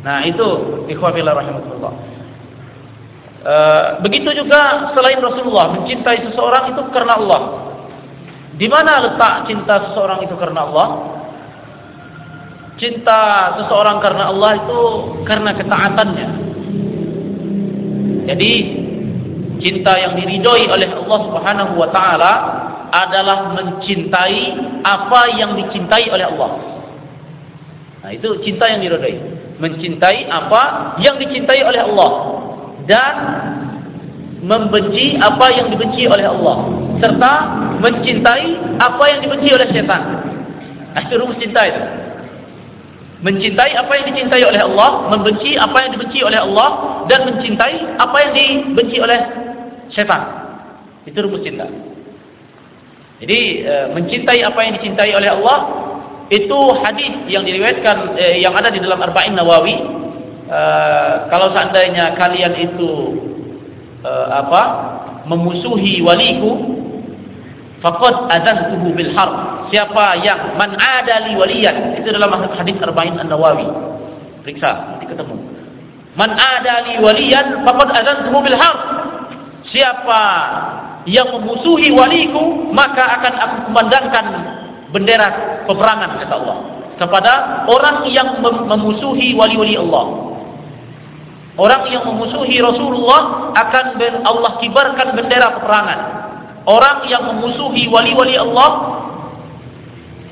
Speaker 1: Nah, itu ikhwafillah rahimahullah. E, begitu juga selain Rasulullah mencintai seseorang itu karena Allah. Di mana letak cinta seseorang itu karena Allah? Cinta seseorang karena Allah itu karena ketaatannya. Jadi cinta yang diridhoi oleh Allah Subhanahu wa taala adalah mencintai apa yang dicintai oleh Allah. Nah, itu cinta yang diridhoi. Mencintai apa yang dicintai oleh Allah dan membenci apa yang dibenci oleh Allah serta mencintai apa yang dibenci oleh setan. Nah, itu rumus cinta itu. Mencintai apa yang dicintai oleh Allah, membenci apa yang dibenci oleh Allah dan mencintai apa yang dibenci oleh setan. Itu rumus cinta. Jadi e, mencintai apa yang dicintai oleh Allah itu hadis yang diriwayatkan eh, yang ada di dalam Arba'in Nawawi. E, kalau seandainya kalian itu e, apa memusuhi waliku faqad adzantuhu bil harb. Siapa yang man adali waliyan itu dalam hadis arba'in an-nawawi periksa nanti ketemu. Man adali waliyan faqad adzantuhu bil harb. Siapa yang memusuhi waliku maka akan aku kumandangkan bendera peperangan kata Allah kepada orang yang memusuhi wali-wali Allah Orang yang memusuhi Rasulullah akan Allah kibarkan bendera peperangan. Orang yang memusuhi wali-wali Allah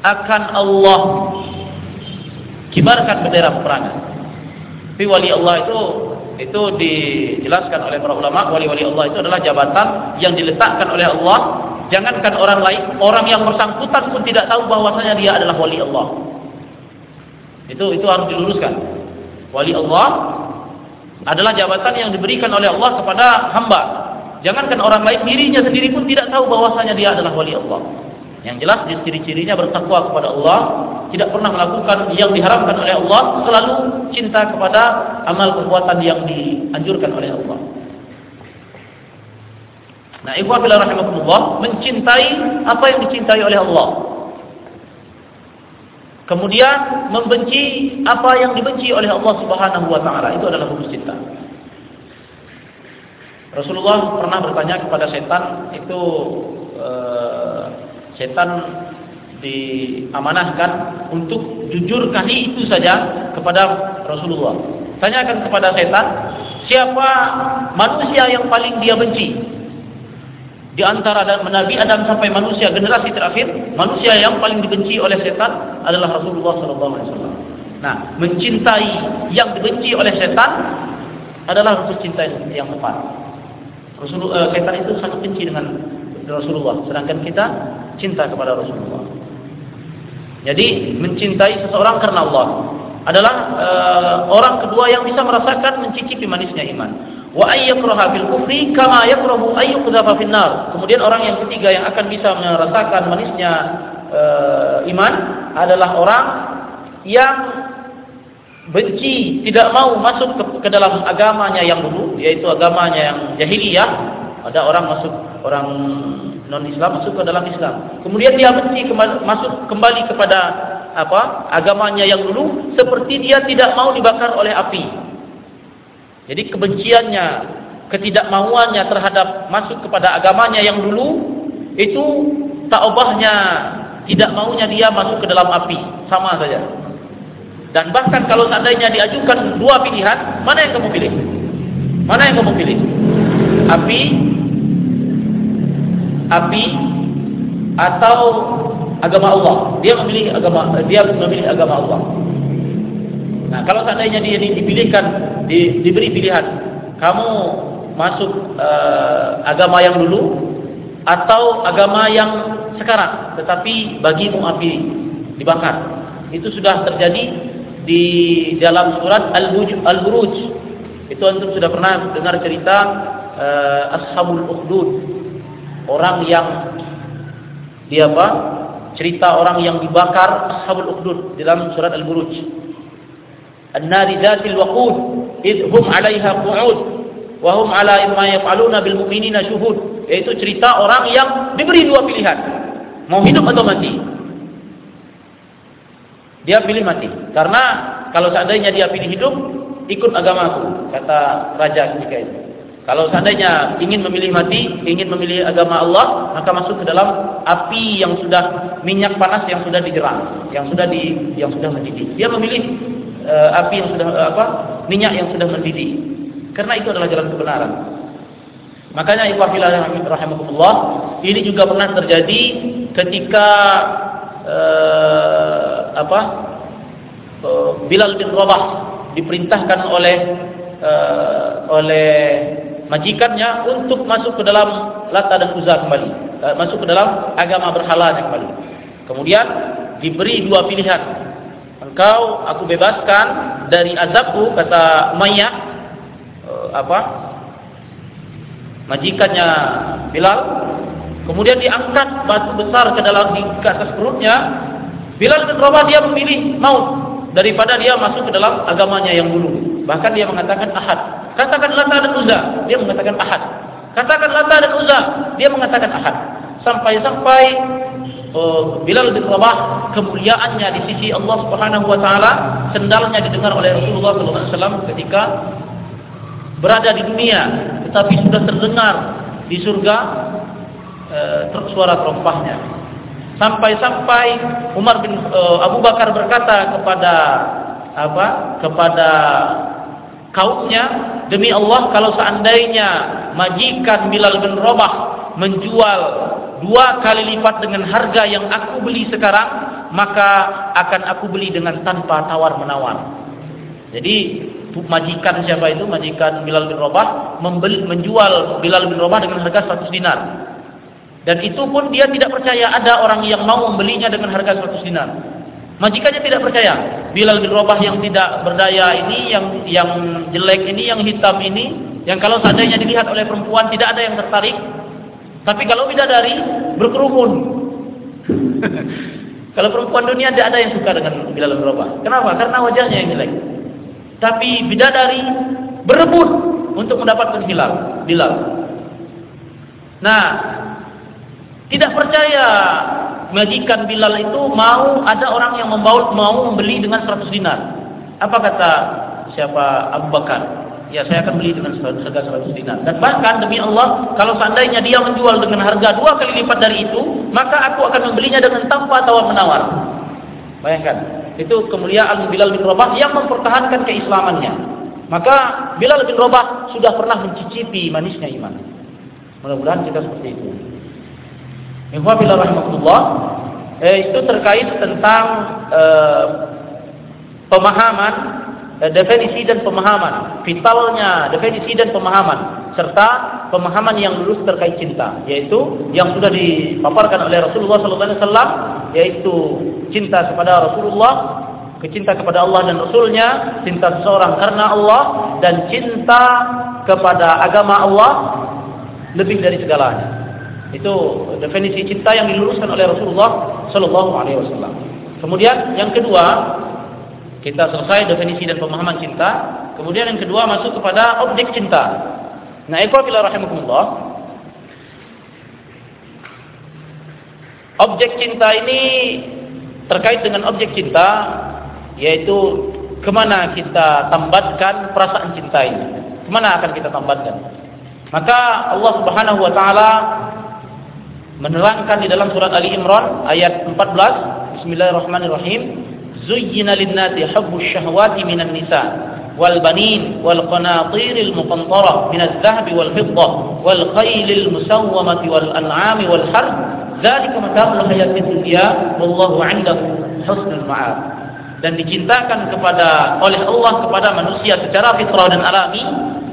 Speaker 1: akan Allah kibarkan bendera peperangan. Tapi wali Allah itu itu dijelaskan oleh para ulama, wali-wali Allah itu adalah jabatan yang diletakkan oleh Allah. Jangankan orang lain, orang yang bersangkutan pun tidak tahu bahwasanya dia adalah wali Allah. Itu itu harus diluruskan. Wali Allah adalah jabatan yang diberikan oleh Allah kepada hamba Jangankan orang lain, dirinya sendiri pun tidak tahu bahwasanya dia adalah wali Allah. Yang jelas ciri-cirinya bertakwa kepada Allah, tidak pernah melakukan yang diharamkan oleh Allah, selalu cinta kepada amal perbuatan yang dianjurkan oleh Allah. Nah, ikhwah fillah rahimakumullah, mencintai apa yang dicintai oleh Allah. Kemudian membenci apa yang dibenci oleh Allah Subhanahu wa taala. Itu adalah hukum cinta. Rasulullah pernah bertanya kepada setan itu e, setan diamanahkan untuk jujur kasih itu saja kepada Rasulullah. Tanyakan kepada setan, siapa manusia yang paling dia benci? Di antara Nabi Adam sampai manusia generasi terakhir, manusia yang paling dibenci oleh setan adalah Rasulullah SAW. Nah, mencintai yang dibenci oleh setan adalah rasa cinta yang tepat. Rasulullah, eh, setan itu sangat benci dengan Rasulullah, sedangkan kita cinta kepada Rasulullah. Jadi mencintai seseorang karena Allah adalah uh, orang kedua yang bisa merasakan mencicipi manisnya iman. Wa ayyakraha fil kufri kama yakrahu ayyuqdhafa fin nar. Kemudian orang yang ketiga yang akan bisa merasakan manisnya uh, iman adalah orang yang benci, tidak mau masuk ke, ke dalam agamanya yang dulu, yaitu agamanya yang jahiliyah, ada orang masuk orang non Islam masuk ke dalam Islam. Kemudian dia benci masuk kembali kepada apa? agamanya yang dulu seperti dia tidak mau dibakar oleh api. Jadi kebenciannya, ketidakmauannya terhadap masuk kepada agamanya yang dulu itu tak obahnya tidak maunya dia masuk ke dalam api, sama saja. Dan bahkan kalau seandainya diajukan dua pilihan, mana yang kamu pilih? Mana yang kamu pilih? Api api atau agama Allah. Dia memilih agama dia memilih agama Allah. Nah, kalau seandainya dia dipilihkan di, diberi pilihan, kamu masuk uh, agama yang dulu atau agama yang sekarang, tetapi bagimu api dibakar. Itu sudah terjadi di dalam surat Al-Buruj. Itu antum sudah pernah dengar cerita uh, Ashabul Ukhdud. Orang yang dia apa? Cerita orang yang dibakar Ashabul Ukhdud dalam surat Al-Buruj. An-nari dzatil waqud idhum 'alaiha qu'ud wa hum 'ala ma yaf'aluna bil mu'minina syuhud. Yaitu cerita orang yang diberi dua pilihan. Mau hidup atau mati? Dia pilih mati. Karena kalau seandainya dia pilih hidup, ikut agamaku, kata raja ketika itu. Kalau seandainya ingin memilih mati, ingin memilih agama Allah, maka masuk ke dalam api yang sudah minyak panas yang sudah dijerang, yang sudah di yang sudah mendidih. Dia memilih uh, api yang sudah uh, apa? minyak yang sudah mendidih. Karena itu adalah jalan kebenaran. Makanya ikhwafillah rahimahumullah, ini juga pernah terjadi ketika uh, apa? Bilal bin Rabah diperintahkan oleh oleh majikannya untuk masuk ke dalam Lata dan Uzza kembali, uh, masuk ke dalam agama berhala kembali. Kemudian diberi dua pilihan. Engkau aku bebaskan dari azabku kata Maya uh, apa? Majikannya Bilal Kemudian diangkat batu besar ke dalam di atas perutnya. Bilal bin Rabah dia memilih maut daripada dia masuk ke dalam agamanya yang dulu. Bahkan dia mengatakan ahad. Katakan Lata dan Uzza, dia mengatakan ahad. Katakan Lata dan Uzza, dia mengatakan ahad. Sampai-sampai uh, Bilal bin Rabah kemuliaannya di sisi Allah Subhanahu wa taala sendalnya didengar oleh Rasulullah sallallahu alaihi wasallam ketika berada di dunia tetapi sudah terdengar di surga e, suara terompahnya. Sampai-sampai Umar bin e, Abu Bakar berkata kepada apa? Kepada kaumnya, demi Allah kalau seandainya majikan Bilal bin Rabah menjual dua kali lipat dengan harga yang aku beli sekarang, maka akan aku beli dengan tanpa tawar menawar. Jadi majikan siapa itu? Majikan Bilal bin Rabah membeli menjual Bilal bin Rabah dengan harga 100 dinar. Dan itu pun dia tidak percaya ada orang yang mau membelinya dengan harga 100 dinar. Majikannya tidak percaya. Bilal bin Rabah yang tidak berdaya ini, yang yang jelek ini, yang hitam ini, yang kalau seandainya dilihat oleh perempuan tidak ada yang tertarik. Tapi kalau bidadari berkerumun. kalau perempuan dunia tidak ada yang suka dengan Bilal bin Rabah. Kenapa? Karena wajahnya yang jelek. Tapi bidadari berebut untuk mendapatkan hilal, Bilal. Nah, tidak percaya majikan Bilal itu mau ada orang yang membawa mau membeli dengan 100 dinar. Apa kata siapa Abu Bakar? Ya saya akan beli dengan harga 100 dinar. Dan bahkan demi Allah, kalau seandainya dia menjual dengan harga dua kali lipat dari itu, maka aku akan membelinya dengan tanpa tawar menawar. Bayangkan, itu kemuliaan Bilal bin Rabah yang mempertahankan keislamannya. Maka Bilal bin Rabah sudah pernah mencicipi manisnya iman. Mudah-mudahan kita seperti itu. Ikhwafillah rahimahullah eh, itu terkait tentang eh, pemahaman eh, definisi dan pemahaman vitalnya definisi dan pemahaman serta pemahaman yang lurus terkait cinta yaitu yang sudah dipaparkan oleh Rasulullah wasallam yaitu cinta kepada Rasulullah kecinta kepada Allah dan Rasulnya cinta seseorang karena Allah dan cinta kepada agama Allah lebih dari segalanya itu definisi cinta yang diluruskan oleh Rasulullah Shallallahu Alaihi Wasallam. Kemudian yang kedua kita selesai definisi dan pemahaman cinta. Kemudian yang kedua masuk kepada objek cinta. Nah, ikhwafillah rahimakumullah. Objek cinta ini terkait dengan objek cinta yaitu ke mana kita tambatkan perasaan cinta ini. Ke mana akan kita tambatkan? Maka Allah Subhanahu Wa Taala menerangkan di dalam surat Ali Imran ayat 14 Bismillahirrahmanirrahim Zuyyina lin-nasi hubbus syahawati minan nisa wal banin wal qanatiril muqantara min adh-dhahabi wal fidda wal khaylil musawwamati wal an'ami wal harb. Dzalika mata'ul hayatid dunya wallahu 'indahu husnul ma'ab. Dan dicintakan kepada oleh Allah kepada manusia secara fitrah dan alami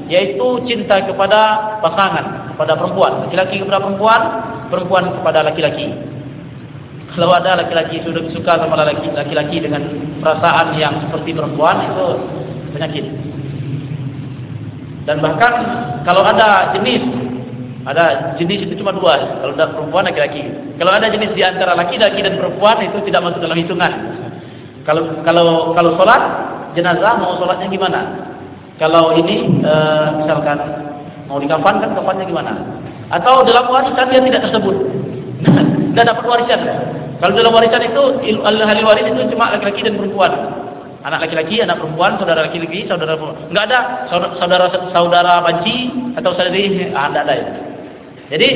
Speaker 1: yaitu cinta kepada pasangan kepada perempuan. Laki-laki kepada perempuan perempuan kepada laki-laki kalau ada laki-laki sudah suka sama laki-laki dengan perasaan yang seperti perempuan itu penyakit. Dan bahkan kalau ada jenis ada jenis itu cuma dua, kalau ada perempuan laki-laki. Kalau ada jenis di antara laki-laki dan perempuan itu tidak masuk dalam hitungan. Kalau kalau kalau sholat jenazah mau sholatnya gimana? Kalau ini e, misalkan mau dikafankan kafannya gimana? Atau dalam warisan dia tidak tersebut, tidak dapat warisan. Kalau dalam warisan itu ahli waris itu cuma laki-laki dan perempuan. Anak laki-laki, anak perempuan, saudara laki-laki, saudara perempuan. Enggak ada saudara saudara banci atau saudari, ah, enggak ada. Jadi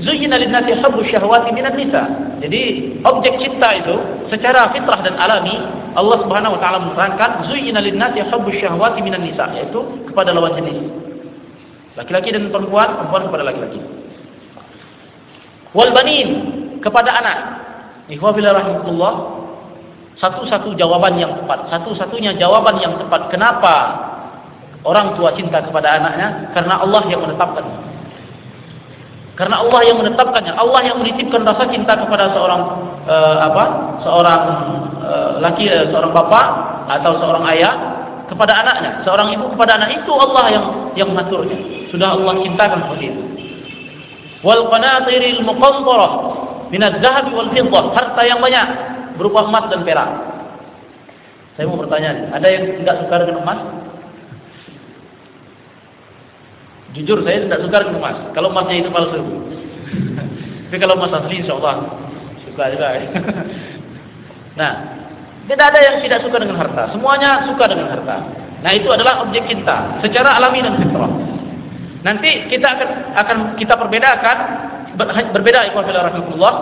Speaker 1: zuyyina lin-nasi hubbu syahwati minan nisa. Jadi objek cinta itu secara fitrah dan alami Allah Subhanahu wa taala menerangkan zuyyina lin-nasi hubbu syahwati minan nisa yaitu kepada lawan jenis. Laki-laki dan perempuan, perempuan kepada laki-laki. Wal banin kepada anak. Ikhwa fillah rahimahullah, satu-satu jawaban yang tepat, satu-satunya jawaban yang tepat. Kenapa orang tua cinta kepada anaknya? Karena Allah yang menetapkan. Karena Allah yang menetapkannya, Allah yang menitipkan rasa cinta kepada seorang uh, apa? Seorang uh, laki, uh, seorang bapak atau seorang ayah kepada anaknya, seorang ibu kepada anak itu Allah yang yang mengaturnya. Sudah Allah cintakan seperti itu. Wal qanatiril muqantarah min adz-dzahab wal fiddah, harta yang banyak berupa emas dan perak. Saya mau bertanya, ada yang tidak suka dengan emas? Jujur saya tidak suka dengan emas. Kalau emasnya itu palsu. Tapi kalau emas asli insya Allah suka juga. nah, tidak ada yang tidak suka dengan harta. Semuanya suka dengan harta. Nah itu adalah objek cinta secara alami dan fitrah. Nanti kita akan akan kita perbedakan berbeda ikhwan fillah rahimahullah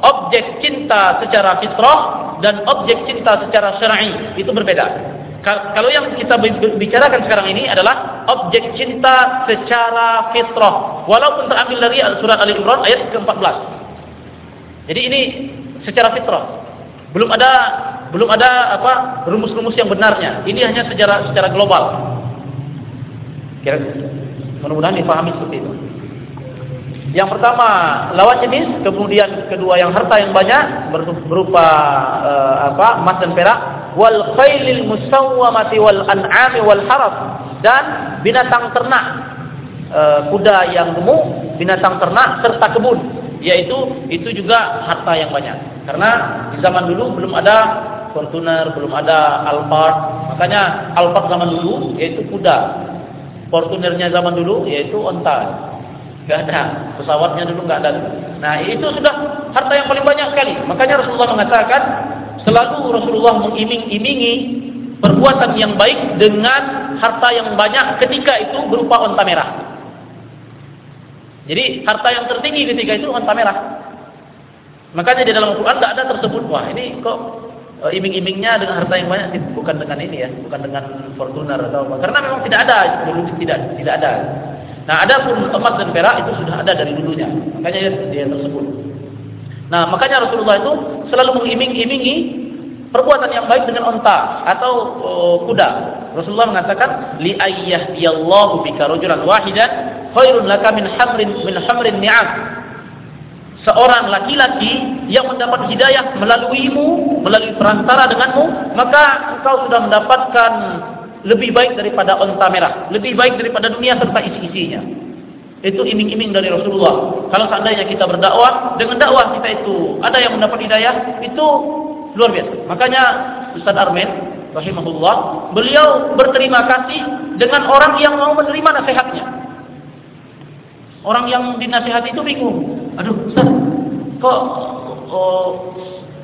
Speaker 1: objek cinta secara fitrah dan objek cinta secara syar'i itu berbeda. Kalau yang kita bicarakan sekarang ini adalah objek cinta secara fitrah, walaupun terambil dari surat Ali Imran ayat ke-14. Jadi ini secara fitrah. Belum ada belum ada apa rumus-rumus yang benarnya. Ini hanya secara secara global. Kira mudah-mudahan dipahami seperti itu. Yang pertama lawan jenis, kemudian kedua yang harta yang banyak berupa uh, apa? emas dan perak, wal khailil musawwamati wal an'ami wal haraf dan binatang ternak uh, kuda yang gemuk, binatang ternak serta kebun, yaitu itu juga harta yang banyak. Karena di zaman dulu belum ada Fortuner, belum ada Alphard. Makanya Alphard zaman dulu yaitu kuda. Fortunernya zaman dulu yaitu onta. Gak ada. Pesawatnya dulu gak ada. Nah itu sudah harta yang paling banyak sekali. Makanya Rasulullah mengatakan selalu Rasulullah mengiming-imingi perbuatan yang baik dengan harta yang banyak ketika itu berupa onta merah. Jadi harta yang tertinggi ketika itu onta merah. Makanya di dalam Al-Quran tidak ada tersebut. Wah ini kok iming-imingnya dengan harta yang banyak bukan dengan ini ya, bukan dengan Fortuner atau apa. Karena memang tidak ada dulu tidak tidak ada. Nah, ada pun emas dan perak itu sudah ada dari dulunya. Makanya dia, tersebut. Nah, makanya Rasulullah itu selalu mengiming-imingi perbuatan yang baik dengan onta atau uh, kuda. Rasulullah mengatakan li ayyahdiallahu bika rajulan wahidan khairun laka min hamrin min hamrin ni'am. Seorang laki-laki yang mendapat hidayah melaluimu, melalui perantara denganmu, maka engkau sudah mendapatkan lebih baik daripada onta merah, lebih baik daripada dunia serta isi-isinya. Itu iming-iming dari Rasulullah. Kalau seandainya kita berdakwah, dengan dakwah kita itu ada yang mendapat hidayah, itu luar biasa. Makanya Ustaz Armin rahimahullah, beliau berterima kasih dengan orang yang mau menerima nasihatnya. Orang yang dinasihati itu bingung. Aduh, Ustaz, kok oh,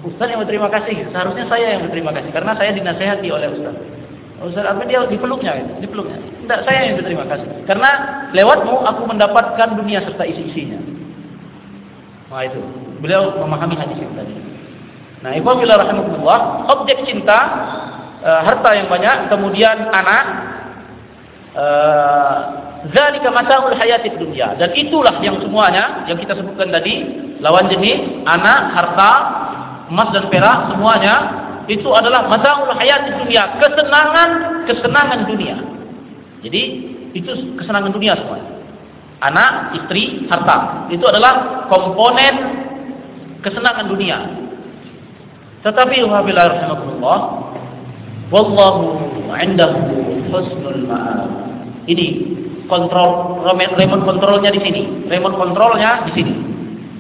Speaker 1: Ustaz yang berterima kasih? Seharusnya saya yang berterima kasih karena saya dinasihati oleh Ustaz. Ustaz Ahmad dia dipeluknya, dipeluknya. Tidak saya yang berterima kasih. Karena lewatmu aku mendapatkan dunia serta isi-isinya. Nah itu. Beliau memahami hadis itu tadi. Nah, ibu bila rahimahullah, objek cinta e, harta yang banyak, kemudian anak, uh, zalika mata'ul hayatid dunya dan itulah yang semuanya yang kita sebutkan tadi. Lawan jenis anak harta emas dan perak semuanya itu adalah mata'ul hayatid dunya kesenangan kesenangan dunia. Jadi itu kesenangan dunia semua. Anak istri harta. Itu adalah komponen kesenangan dunia. Tetapi wabillahi rahimakumullah wallahu 'indahu husnul ma'ab. Ini kontrol remote kontrolnya di sini. Remote kontrolnya di sini.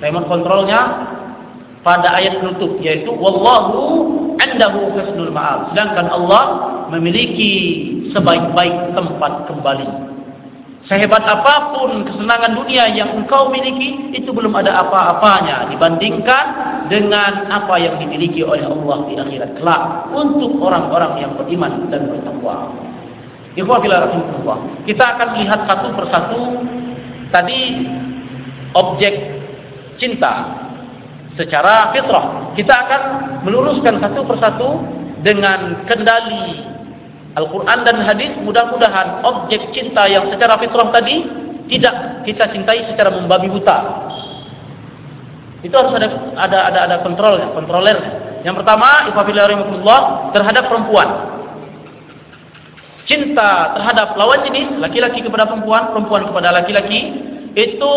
Speaker 1: Remote kontrolnya pada ayat penutup yaitu wallahu andahu husnul ma'ab. Sedangkan Allah memiliki sebaik-baik tempat kembali. Sehebat apa pun kesenangan dunia yang engkau miliki, itu belum ada apa-apanya dibandingkan dengan apa yang dimiliki oleh Allah di akhirat kelak untuk orang-orang yang beriman dan bertakwa. Kita akan lihat satu persatu tadi objek cinta secara fitrah. Kita akan meluruskan satu persatu dengan kendali Al-Quran dan hadis. Mudah-mudahan objek cinta yang secara fitrah tadi tidak kita cintai secara membabi buta. Itu harus ada ada ada ada kontrolnya, kontroler. Yang pertama, ifafillah terhadap perempuan cinta terhadap lawan jenis, laki-laki kepada perempuan, perempuan kepada laki-laki, itu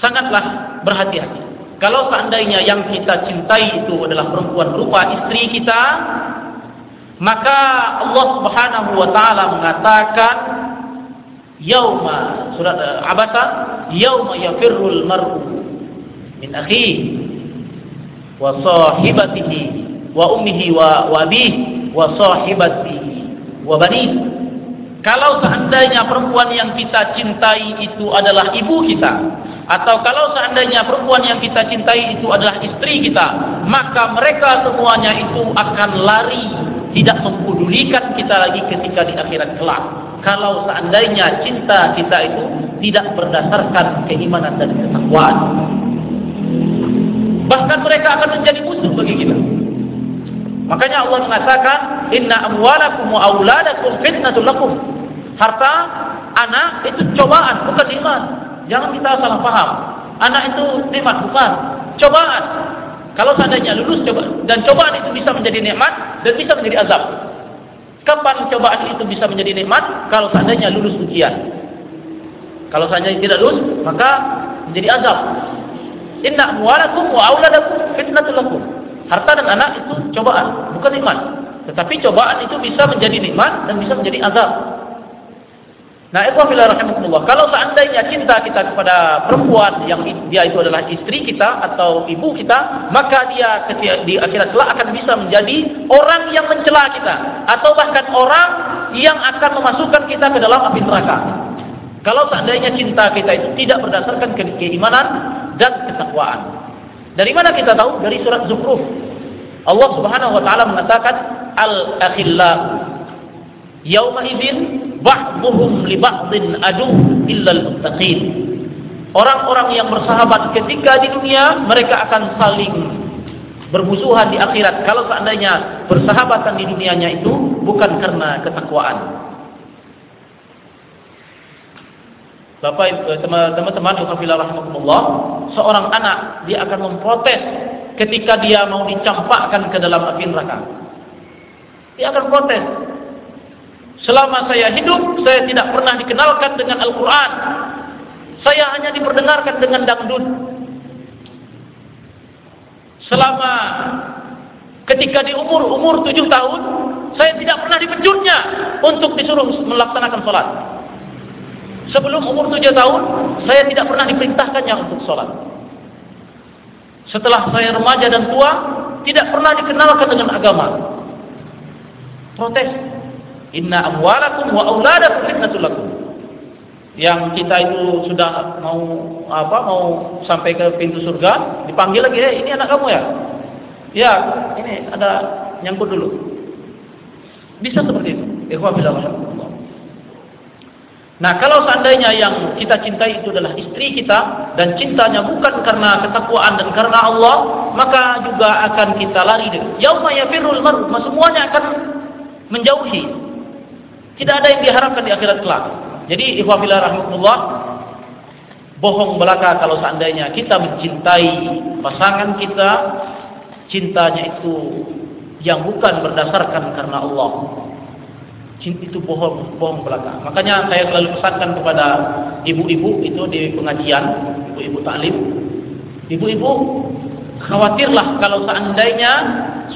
Speaker 1: sangatlah berhati-hati. Kalau seandainya yang kita cintai itu adalah perempuan rupa istri kita, maka Allah Subhanahu wa taala mengatakan yauma surat uh, abasa yauma yafirrul mar'u min akhihi wa sahibatihi wa ummihi wa wa abihi wa sahibatihi wabani. Kalau seandainya perempuan yang kita cintai itu adalah ibu kita, atau kalau seandainya perempuan yang kita cintai itu adalah istri kita, maka mereka semuanya itu akan lari, tidak mempedulikan kita lagi ketika di akhirat kelak. Kalau seandainya cinta kita itu tidak berdasarkan keimanan dan ketakwaan. Bahkan mereka akan menjadi musuh bagi kita. Makanya Allah mengatakan, "Inna amwalakum wa auladakum fitnatul lakum." Harta anak itu cobaan, bukan nikmat. Jangan kita salah paham. Anak itu nikmat bukan, cobaan. Kalau seandainya lulus coba dan cobaan itu bisa menjadi nikmat dan bisa menjadi azab. Kapan cobaan itu bisa menjadi nikmat? Kalau seandainya lulus ujian. Kalau seandainya tidak lulus, maka menjadi azab. Inna amwalakum wa auladakum fitnatul lakum. Harta dan anak itu cobaan, bukan nikmat. Tetapi cobaan itu bisa menjadi nikmat dan bisa menjadi azab. Nah, itu rahimahullah. Kalau seandainya cinta kita kepada perempuan yang dia itu adalah istri kita atau ibu kita, maka dia di akhirat kelak akan bisa menjadi orang yang mencela kita atau bahkan orang yang akan memasukkan kita ke dalam api neraka. Kalau seandainya cinta kita itu tidak berdasarkan keimanan dan ketakwaan. Dari mana kita tahu? Dari surat Zukhruf. Allah Subhanahu wa taala mengatakan al-akhillau yauma idzin ba'dhum li adu illa al-muttaqin. Orang-orang yang bersahabat ketika di dunia mereka akan saling bermusuhan di akhirat kalau seandainya persahabatan di dunianya itu bukan karena ketakwaan. Bapak eh, teman-teman rahimahumullah, seorang anak dia akan memprotes ketika dia mau dicampakkan ke dalam api neraka. Dia akan protes. Selama saya hidup, saya tidak pernah dikenalkan dengan Al-Quran. Saya hanya diperdengarkan dengan dangdut. Selama ketika di umur umur tujuh tahun, saya tidak pernah dipejutnya untuk disuruh melaksanakan sholat. Sebelum umur tujuh tahun, saya tidak pernah diperintahkannya untuk sholat. Setelah saya remaja dan tua, tidak pernah dikenalkan dengan agama. Protes. Inna amwalakum wa auladakum fitnatul lakum. Yang kita itu sudah mau apa mau sampai ke pintu surga, dipanggil lagi, "Eh, ini anak kamu ya?" "Ya, ini ada nyangkut dulu." Bisa seperti itu. Ikhwan fillah Nah, kalau seandainya yang kita cintai itu adalah istri kita dan cintanya bukan karena ketakwaan dan karena Allah, maka juga akan kita lari. Yauma yafirul mar'u, semuanya akan menjauhi. Tidak ada yang diharapkan di akhirat kelak. Jadi ikhwafillah rahmatullah bohong belaka kalau seandainya kita mencintai pasangan kita cintanya itu yang bukan berdasarkan karena Allah. Itu bohong, bohong belaka. Makanya saya selalu pesankan kepada ibu-ibu itu di pengajian, ibu-ibu taklim. Ibu-ibu khawatirlah kalau seandainya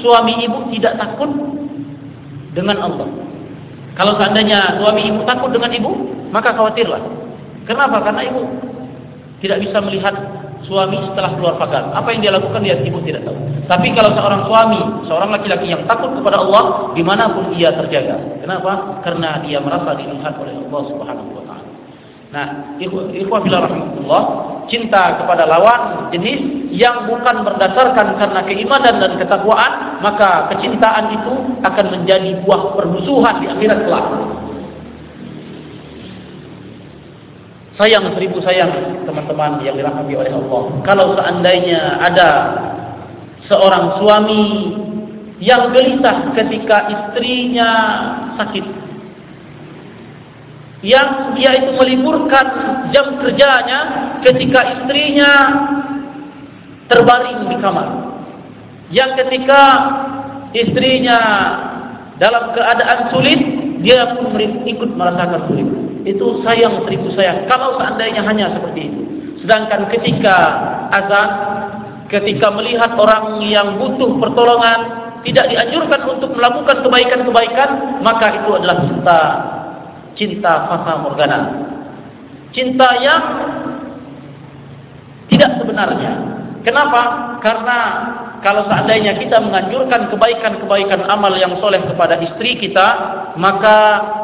Speaker 1: suami ibu tidak takut dengan Allah. Kalau seandainya suami ibu takut dengan ibu, maka khawatirlah. Kenapa? Karena ibu tidak bisa melihat suami setelah keluar pagar. Apa yang dia lakukan dia ibu tidak tahu. Tapi kalau seorang suami, seorang laki-laki yang takut kepada Allah, di mana pun ia terjaga. Kenapa? Karena dia merasa dilihat oleh Allah Subhanahu Wa Taala. Nah, ikhwah bila rahmatullah, cinta kepada lawan jenis yang bukan berdasarkan karena keimanan dan ketakwaan, maka kecintaan itu akan menjadi buah permusuhan di akhirat kelak. Sayang seribu sayang teman-teman yang dirahmati oleh Allah. Kalau seandainya ada seorang suami yang gelisah ketika istrinya sakit. Yang dia itu meliburkan jam kerjanya ketika istrinya terbaring di kamar. Yang ketika istrinya dalam keadaan sulit, dia pun ikut merasakan sulit itu sayang seribu sayang. Kalau seandainya hanya seperti itu. Sedangkan ketika azan, ketika melihat orang yang butuh pertolongan, tidak dianjurkan untuk melakukan kebaikan-kebaikan, maka itu adalah cinta cinta fasa morgana. Cinta yang tidak sebenarnya. Kenapa? Karena kalau seandainya kita menganjurkan kebaikan-kebaikan amal yang soleh kepada istri kita, maka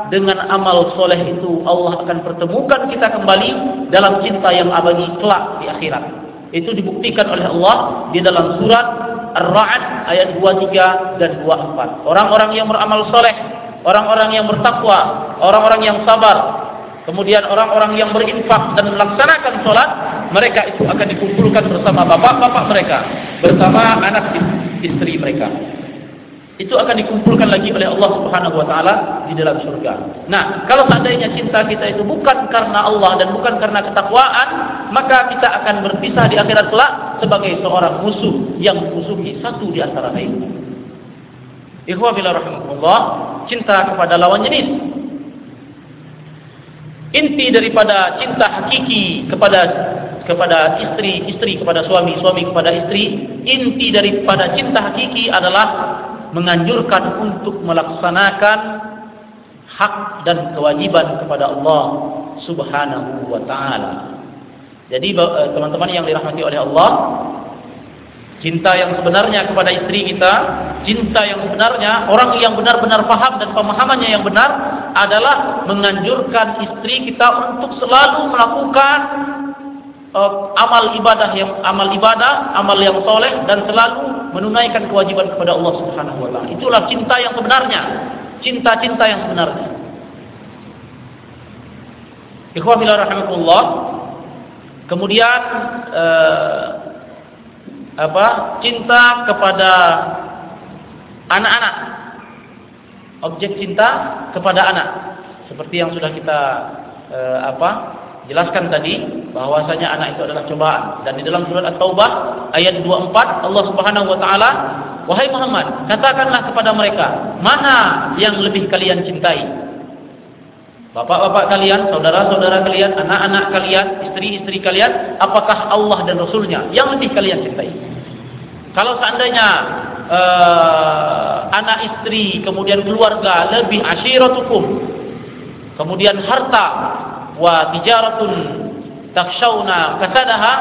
Speaker 1: dengan amal soleh itu Allah akan pertemukan kita kembali dalam cinta yang abadi kelak di akhirat. Itu dibuktikan oleh Allah di dalam surat Ar-Ra'd ayat 23 dan 24. Orang-orang yang beramal soleh, orang-orang yang bertakwa, orang-orang yang sabar, kemudian orang-orang yang berinfak dan melaksanakan sholat, mereka itu akan dikumpulkan bersama bapak-bapak mereka, bersama anak istri mereka itu akan dikumpulkan lagi oleh Allah Subhanahu wa taala di dalam surga. Nah, kalau seandainya cinta kita itu bukan karena Allah dan bukan karena ketakwaan, maka kita akan berpisah di akhirat kelak sebagai seorang musuh yang musuhi satu di antara lain. Ikhwah bila rahimakumullah, cinta kepada lawan jenis. Inti daripada cinta hakiki kepada kepada istri, istri kepada suami, suami kepada istri, inti daripada cinta hakiki adalah menganjurkan untuk melaksanakan hak dan kewajiban kepada Allah Subhanahu wa taala. Jadi eh, teman-teman yang dirahmati oleh Allah, cinta yang sebenarnya kepada istri kita, cinta yang sebenarnya orang yang benar-benar paham dan pemahamannya yang benar adalah menganjurkan istri kita untuk selalu melakukan uh, amal ibadah yang amal ibadah, amal yang soleh dan selalu menunaikan kewajiban kepada Allah Subhanahu wa taala. Itulah cinta yang sebenarnya. Cinta-cinta yang sebenarnya. Ikhwah rahimakumullah. Kemudian eh, apa? Cinta kepada anak-anak. Objek cinta kepada anak. Seperti yang sudah kita eh, apa? jelaskan tadi bahwasanya anak itu adalah cobaan dan di dalam surat At-Taubah ayat 24 Allah Subhanahu wa taala wahai Muhammad katakanlah kepada mereka mana yang lebih kalian cintai bapak-bapak kalian saudara-saudara kalian anak-anak kalian istri-istri kalian apakah Allah dan Rasulnya? Yang lebih kalian cintai. Kalau seandainya uh, anak istri kemudian keluarga lebih asyiratukum kemudian harta wa tijaratun takshawna kasadaha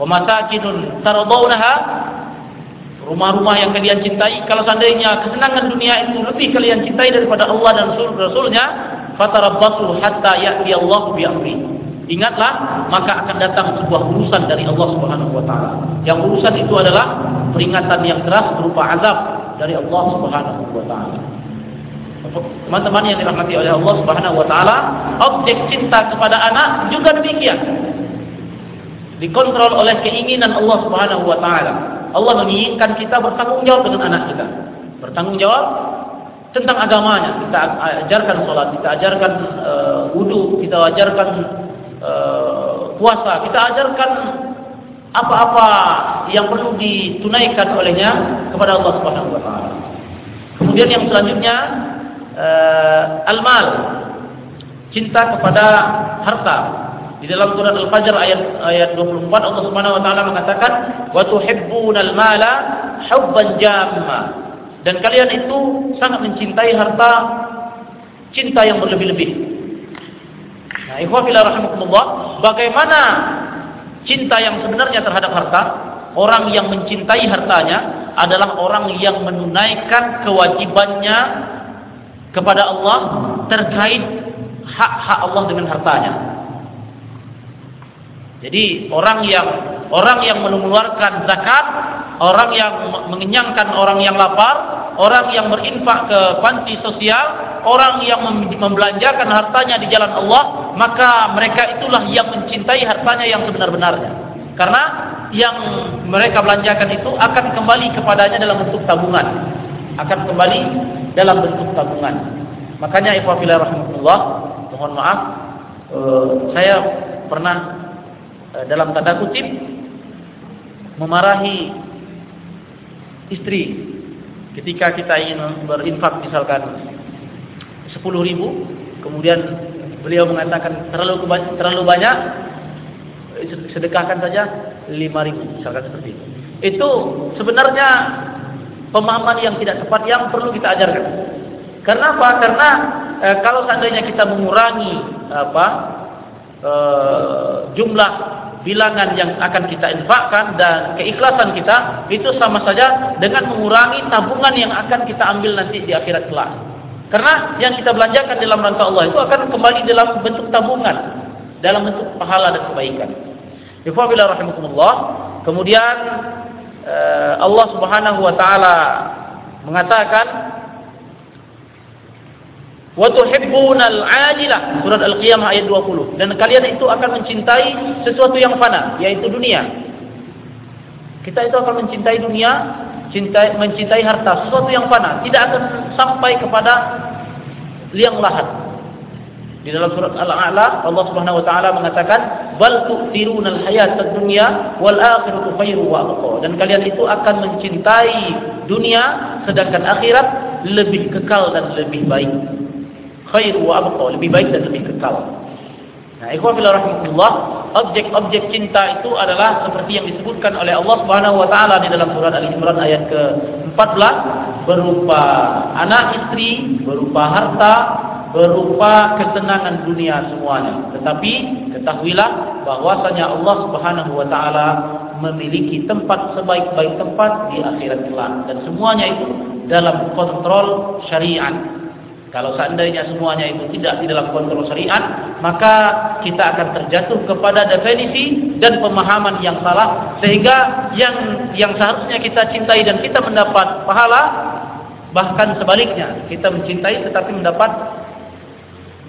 Speaker 1: wa masakinun tardawnaha rumah-rumah yang kalian cintai kalau seandainya kesenangan dunia itu lebih kalian cintai daripada Allah dan Rasul-Rasulnya fatarabbasu hatta ya'ti Allah bi amri ingatlah maka akan datang sebuah urusan dari Allah Subhanahu wa taala yang urusan itu adalah peringatan yang keras berupa azab dari Allah Subhanahu wa taala teman-teman yang dirahmati oleh Allah Subhanahu wa taala, objek cinta kepada anak juga demikian. Dikontrol oleh keinginan Allah Subhanahu wa taala. Allah menginginkan kita bertanggung jawab dengan anak kita. Bertanggung jawab tentang agamanya. Kita ajarkan sholat, kita ajarkan uh, wudhu, kita ajarkan uh, puasa, kita ajarkan apa-apa yang perlu ditunaikan olehnya kepada Allah Subhanahu wa taala. Kemudian yang selanjutnya uh. Cinta kepada harta. Di dalam surat Al-Fajr ayat ayat 24 Allah Subhanahu wa taala mengatakan wa tuhibbunal hubban jamma dan kalian itu sangat mencintai harta cinta yang berlebih-lebih. Nah, ikhwafillah rahimakumullah, bagaimana cinta yang sebenarnya terhadap harta? Orang yang mencintai hartanya adalah orang yang menunaikan kewajibannya kepada Allah terkait hak-hak Allah dengan hartanya. Jadi orang yang orang yang mengeluarkan zakat orang yang mengenyangkan orang yang lapar, orang yang berinfak ke panti sosial, orang yang membelanjakan hartanya di jalan Allah, maka mereka itulah yang mencintai hartanya yang sebenar-benarnya. Karena yang mereka belanjakan itu akan kembali kepadanya dalam bentuk tabungan. Akan kembali dalam bentuk tabungan. Makanya ikhwafillah rahmatullah, mohon maaf, uh, saya pernah uh, dalam tanda kutip memarahi istri. Ketika kita ingin berinfak misalkan 10 ribu kemudian beliau mengatakan terlalu terlalu banyak sedekahkan saja 5 ribu misalkan seperti itu. Itu sebenarnya pemahaman yang tidak tepat yang perlu kita ajarkan. Karena apa? karena e, kalau seandainya kita mengurangi apa e, jumlah bilangan yang akan kita infakkan dan keikhlasan kita itu sama saja dengan mengurangi tabungan yang akan kita ambil nanti di akhirat kelak. Karena yang kita belanjakan dalam rangka Allah itu akan kembali dalam bentuk tabungan, dalam bentuk pahala dan kebaikan. Ikhwafillah rahimakumullah. Kemudian eh, Allah Subhanahu wa taala mengatakan Wa tuhibbunal ajilah surat Al-Qiyamah ayat 20 dan kalian itu akan mencintai sesuatu yang fana yaitu dunia. Kita itu akan mencintai dunia, cintai mencintai harta, sesuatu yang fana, tidak akan sampai kepada liang lahat. Di dalam surat Al-A'la Allah Subhanahu wa taala mengatakan bal tu'tirunal hayatad dunya wal akhiratu khairu wa abqa. Dan kalian itu akan mencintai dunia sedangkan akhirat lebih kekal dan lebih baik khair wa abqa, lebih baik dan lebih kekal. Nah, ikhwan fillah rahmatullah, objek-objek cinta itu adalah seperti yang disebutkan oleh Allah Subhanahu wa taala di dalam surat Al Imran ayat ke-14 berupa anak istri, berupa harta, berupa kesenangan dunia semuanya. Tetapi ketahuilah bahwasanya Allah Subhanahu wa taala memiliki tempat sebaik-baik tempat di akhirat kelak dan semuanya itu dalam kontrol syariat kalau seandainya semuanya itu tidak di dalam kontrol syariat, maka kita akan terjatuh kepada definisi dan pemahaman yang salah sehingga yang yang seharusnya kita cintai dan kita mendapat pahala bahkan sebaliknya kita mencintai tetapi mendapat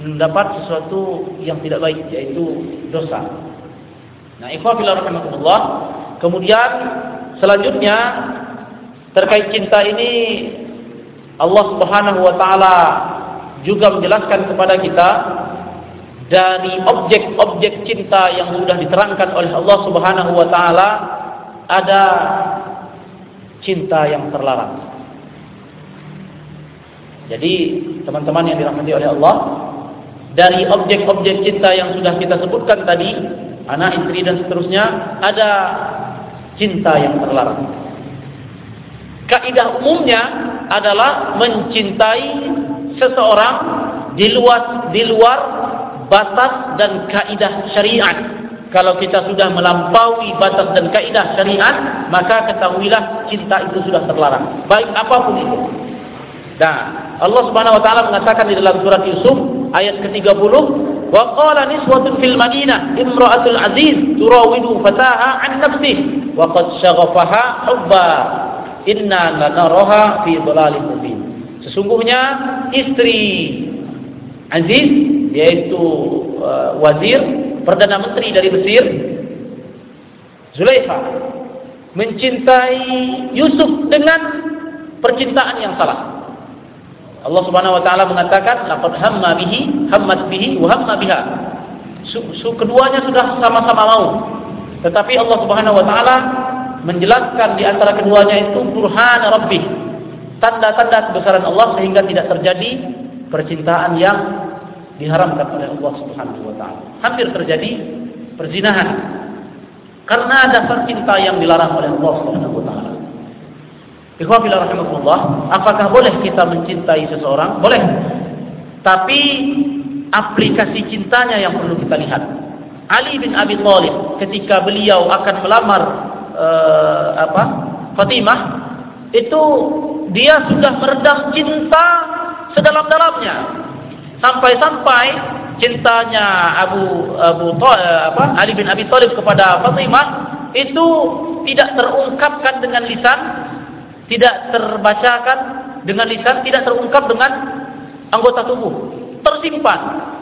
Speaker 1: mendapat sesuatu yang tidak baik yaitu dosa. Nah, ikhwah fillah rahimakumullah. Kemudian selanjutnya terkait cinta ini Allah Subhanahu wa taala juga menjelaskan kepada kita dari objek-objek cinta yang sudah diterangkan oleh Allah Subhanahu wa taala ada cinta yang terlarang. Jadi, teman-teman yang dirahmati oleh Allah, dari objek-objek cinta yang sudah kita sebutkan tadi, anak, istri dan seterusnya, ada cinta yang terlarang. Kaidah umumnya adalah mencintai seseorang di luar di luar batas dan kaidah syariat. Kalau kita sudah melampaui batas dan kaidah syariat, maka ketahuilah cinta itu sudah terlarang. Baik apa pun itu. Nah, Allah Subhanahu wa taala mengatakan di dalam surat Yusuf ayat ke-30, "Wa qala niswatun fil Madinah imra'atul aziz turawidu fataha an nafsihi wa qad syaghafaha hubba inna lanaraha fi dhalalin mubin." Sesungguhnya istri Aziz yaitu uh, wazir perdana menteri dari Mesir Zulaikha mencintai Yusuf dengan percintaan yang salah. Allah Subhanahu wa taala mengatakan laqad hamma bihi hammat bihi wa hamma biha. Su, su keduanya sudah sama-sama mau. Tetapi Allah Subhanahu wa taala menjelaskan di antara keduanya itu burhan rabbih. Tanda-tanda kebesaran Allah sehingga tidak terjadi percintaan yang diharamkan oleh Allah Subhanahu wa taala. Hampir terjadi perzinahan karena dasar cinta yang dilarang oleh Allah Subhanahu wa taala. Ikhwafillah rahimakumullah, apakah boleh kita mencintai seseorang? Boleh. Tapi aplikasi cintanya yang perlu kita lihat. Ali bin Abi Thalib ketika beliau akan melamar uh, apa? Fatimah itu dia sudah meredam cinta sedalam-dalamnya. Sampai-sampai cintanya Abu Abu eh, apa? Ali bin Abi Thalib kepada Fatimah itu tidak terungkapkan dengan lisan tidak terbacakan dengan lisan, tidak terungkap dengan anggota tubuh, tersimpan.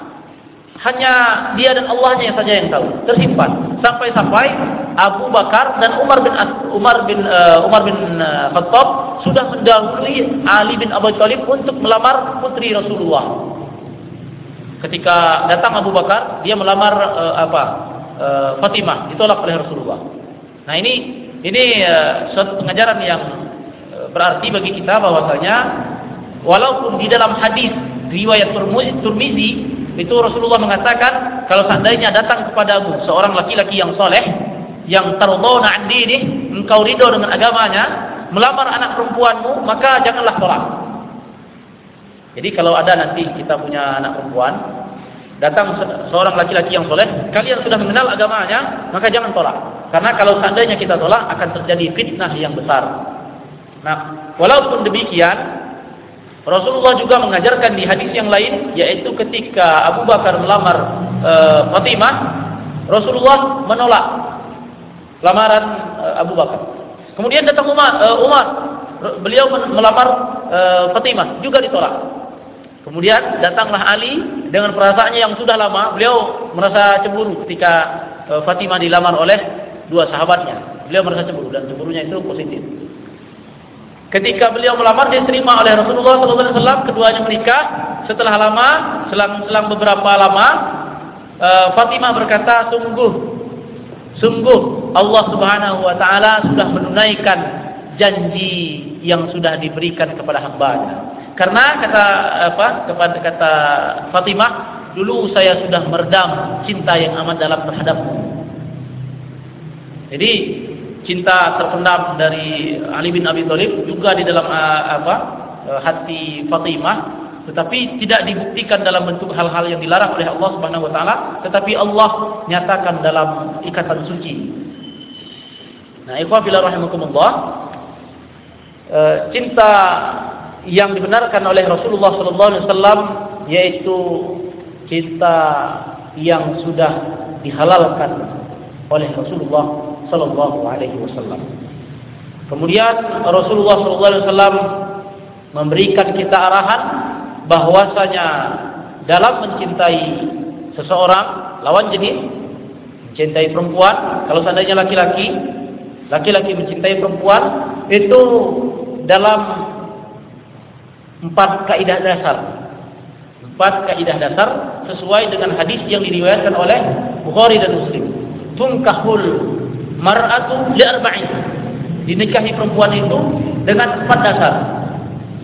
Speaker 1: Hanya dia dan Allahnya yang saja yang tahu, tersimpan. Sampai-sampai Abu Bakar dan Umar bin Umar bin uh, Umar bin uh, Khattab sudah mendahului Ali bin Abi Thalib untuk melamar putri Rasulullah. Ketika datang Abu Bakar, dia melamar uh, apa? Uh, Fatimah, ditolak oleh Rasulullah. Nah ini ini uh, suatu pengajaran yang Berarti bagi kita bahwasanya walaupun di dalam hadis riwayat Turmizi itu Rasulullah mengatakan kalau seandainya datang kepadamu seorang laki-laki yang soleh yang tardawna an dini engkau ridho dengan agamanya melamar anak perempuanmu maka janganlah tolak. Jadi kalau ada nanti kita punya anak perempuan datang seorang laki-laki yang soleh, kalian sudah mengenal agamanya, maka jangan tolak. Karena kalau seandainya kita tolak akan terjadi fitnah yang besar. Nah, walaupun demikian, Rasulullah juga mengajarkan di hadis yang lain, yaitu ketika Abu Bakar melamar e, Fatimah, Rasulullah menolak lamaran e, Abu Bakar. Kemudian datang Umar, e, Umar beliau melamar e, Fatimah, juga ditolak. Kemudian datanglah Ali dengan perasaannya yang sudah lama, beliau merasa cemburu ketika e, Fatimah dilamar oleh dua sahabatnya. Beliau merasa cemburu dan cemburunya itu positif. Ketika beliau melamar diterima oleh Rasulullah SAW, keduanya menikah. Setelah lama, selang, selang beberapa lama, uh, Fatimah berkata, sungguh, sungguh Allah Subhanahu Wa Taala sudah menunaikan janji yang sudah diberikan kepada hambanya. Karena kata apa? Kepada kata Fatimah, dulu saya sudah meredam cinta yang amat dalam terhadapmu. Jadi cinta terpendam dari Ali bin Abi Thalib juga di dalam uh, apa uh, hati Fatimah tetapi tidak dibuktikan dalam bentuk hal-hal yang dilarang oleh Allah Subhanahu wa taala tetapi Allah nyatakan dalam ikatan suci. Nah, ikhwah bila rahimakumullah uh, cinta yang dibenarkan oleh Rasulullah sallallahu alaihi wasallam yaitu cinta yang sudah dihalalkan oleh Rasulullah sallallahu alaihi wasallam. Kemudian Rasulullah sallallahu alaihi wasallam memberikan kita arahan bahwasanya dalam mencintai seseorang lawan jenis mencintai perempuan kalau seandainya laki-laki laki-laki mencintai perempuan itu dalam empat kaidah dasar empat kaidah dasar sesuai dengan hadis yang diriwayatkan oleh Bukhari dan Muslim tunkahul mar'atu li arba'in. Dinikahi perempuan itu dengan empat dasar.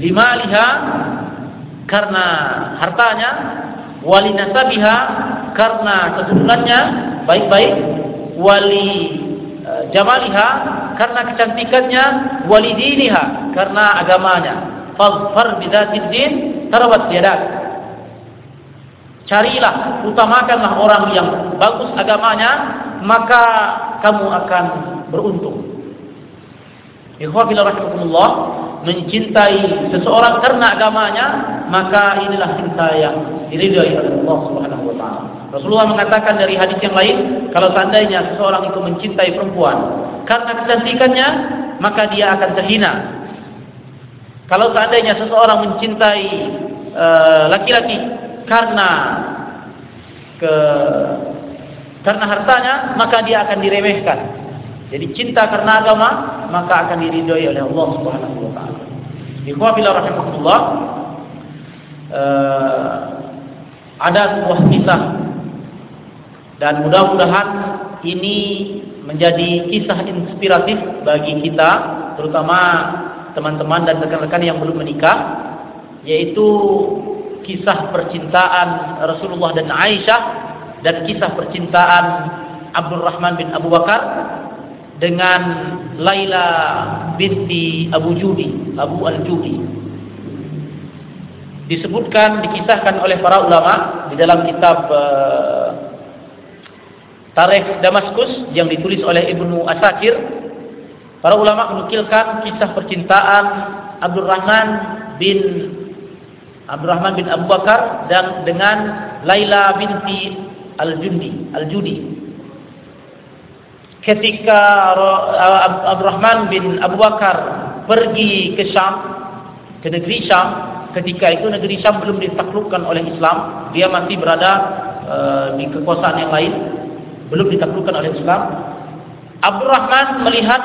Speaker 1: Lima liha karena hartanya, wali nasabiha karena keturunannya baik-baik, wali e, jamaliha karena kecantikannya, wali diniha karena agamanya. Fadfar bidzatid din tarabat yadak. Carilah, utamakanlah orang yang bagus agamanya, maka kamu akan beruntung. Ikhwafillah rahimakumullah, mencintai seseorang karena agamanya, maka inilah cinta yang diridhai oleh Allah Subhanahu wa taala. Rasulullah mengatakan dari hadis yang lain, kalau seandainya seseorang itu mencintai perempuan karena kecantikannya, maka dia akan terhina. Kalau seandainya seseorang mencintai eh, laki-laki uh, karena ke karena hartanya maka dia akan diremehkan. Jadi cinta karena agama maka akan diridhoi oleh Allah Subhanahu wa taala. Fillah rahimakumullah. uh, ada sebuah kisah dan mudah-mudahan ini menjadi kisah inspiratif bagi kita terutama teman-teman dan rekan-rekan yang belum menikah yaitu kisah percintaan Rasulullah dan Aisyah dan kisah percintaan Abdurrahman bin Abu Bakar dengan Laila binti Abu Judi, Abu Al-Judi. Disebutkan, dikisahkan oleh para ulama di dalam kitab uh, Tarikh Damaskus yang ditulis oleh Ibnu Asakir. Para ulama menukilkan kisah percintaan Abdurrahman bin Abdurrahman bin Abu Bakar dan dengan Laila binti Al-Jundi, Al-Judi ketika Abdurrahman bin Abu Bakar pergi ke Syam, ke negeri Syam, ketika itu negeri Syam belum ditaklukkan oleh Islam, dia masih berada uh, di kekuasaan yang lain, belum ditaklukkan oleh Islam. Abdurrahman melihat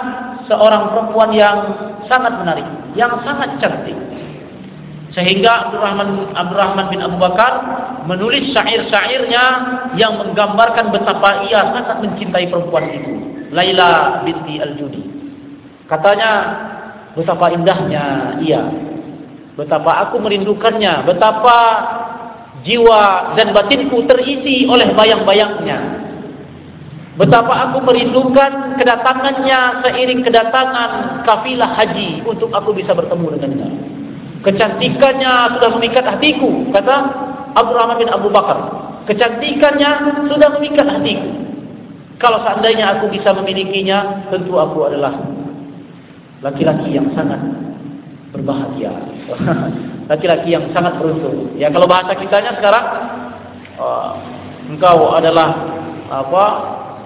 Speaker 1: seorang perempuan yang sangat menarik, yang sangat cantik. Sehingga Abdurrahman, Abdurrahman bin Abu Bakar menulis syair-syairnya yang menggambarkan betapa ia sangat mencintai perempuan itu. Laila binti Al-Judi. Katanya betapa indahnya ia. Betapa aku merindukannya, betapa jiwa dan batinku terisi oleh bayang-bayangnya. Betapa aku merindukan kedatangannya seiring kedatangan kafilah haji untuk aku bisa bertemu dengannya. Kecantikannya sudah memikat hatiku, kata Abdurrahman bin Abu Bakar. Kecantikannya sudah memikat hatiku. Kalau seandainya aku bisa memilikinya, tentu aku adalah laki-laki yang sangat berbahagia. Laki-laki yang sangat beruntung. Ya kalau bahasa kitanya sekarang, uh, engkau adalah apa?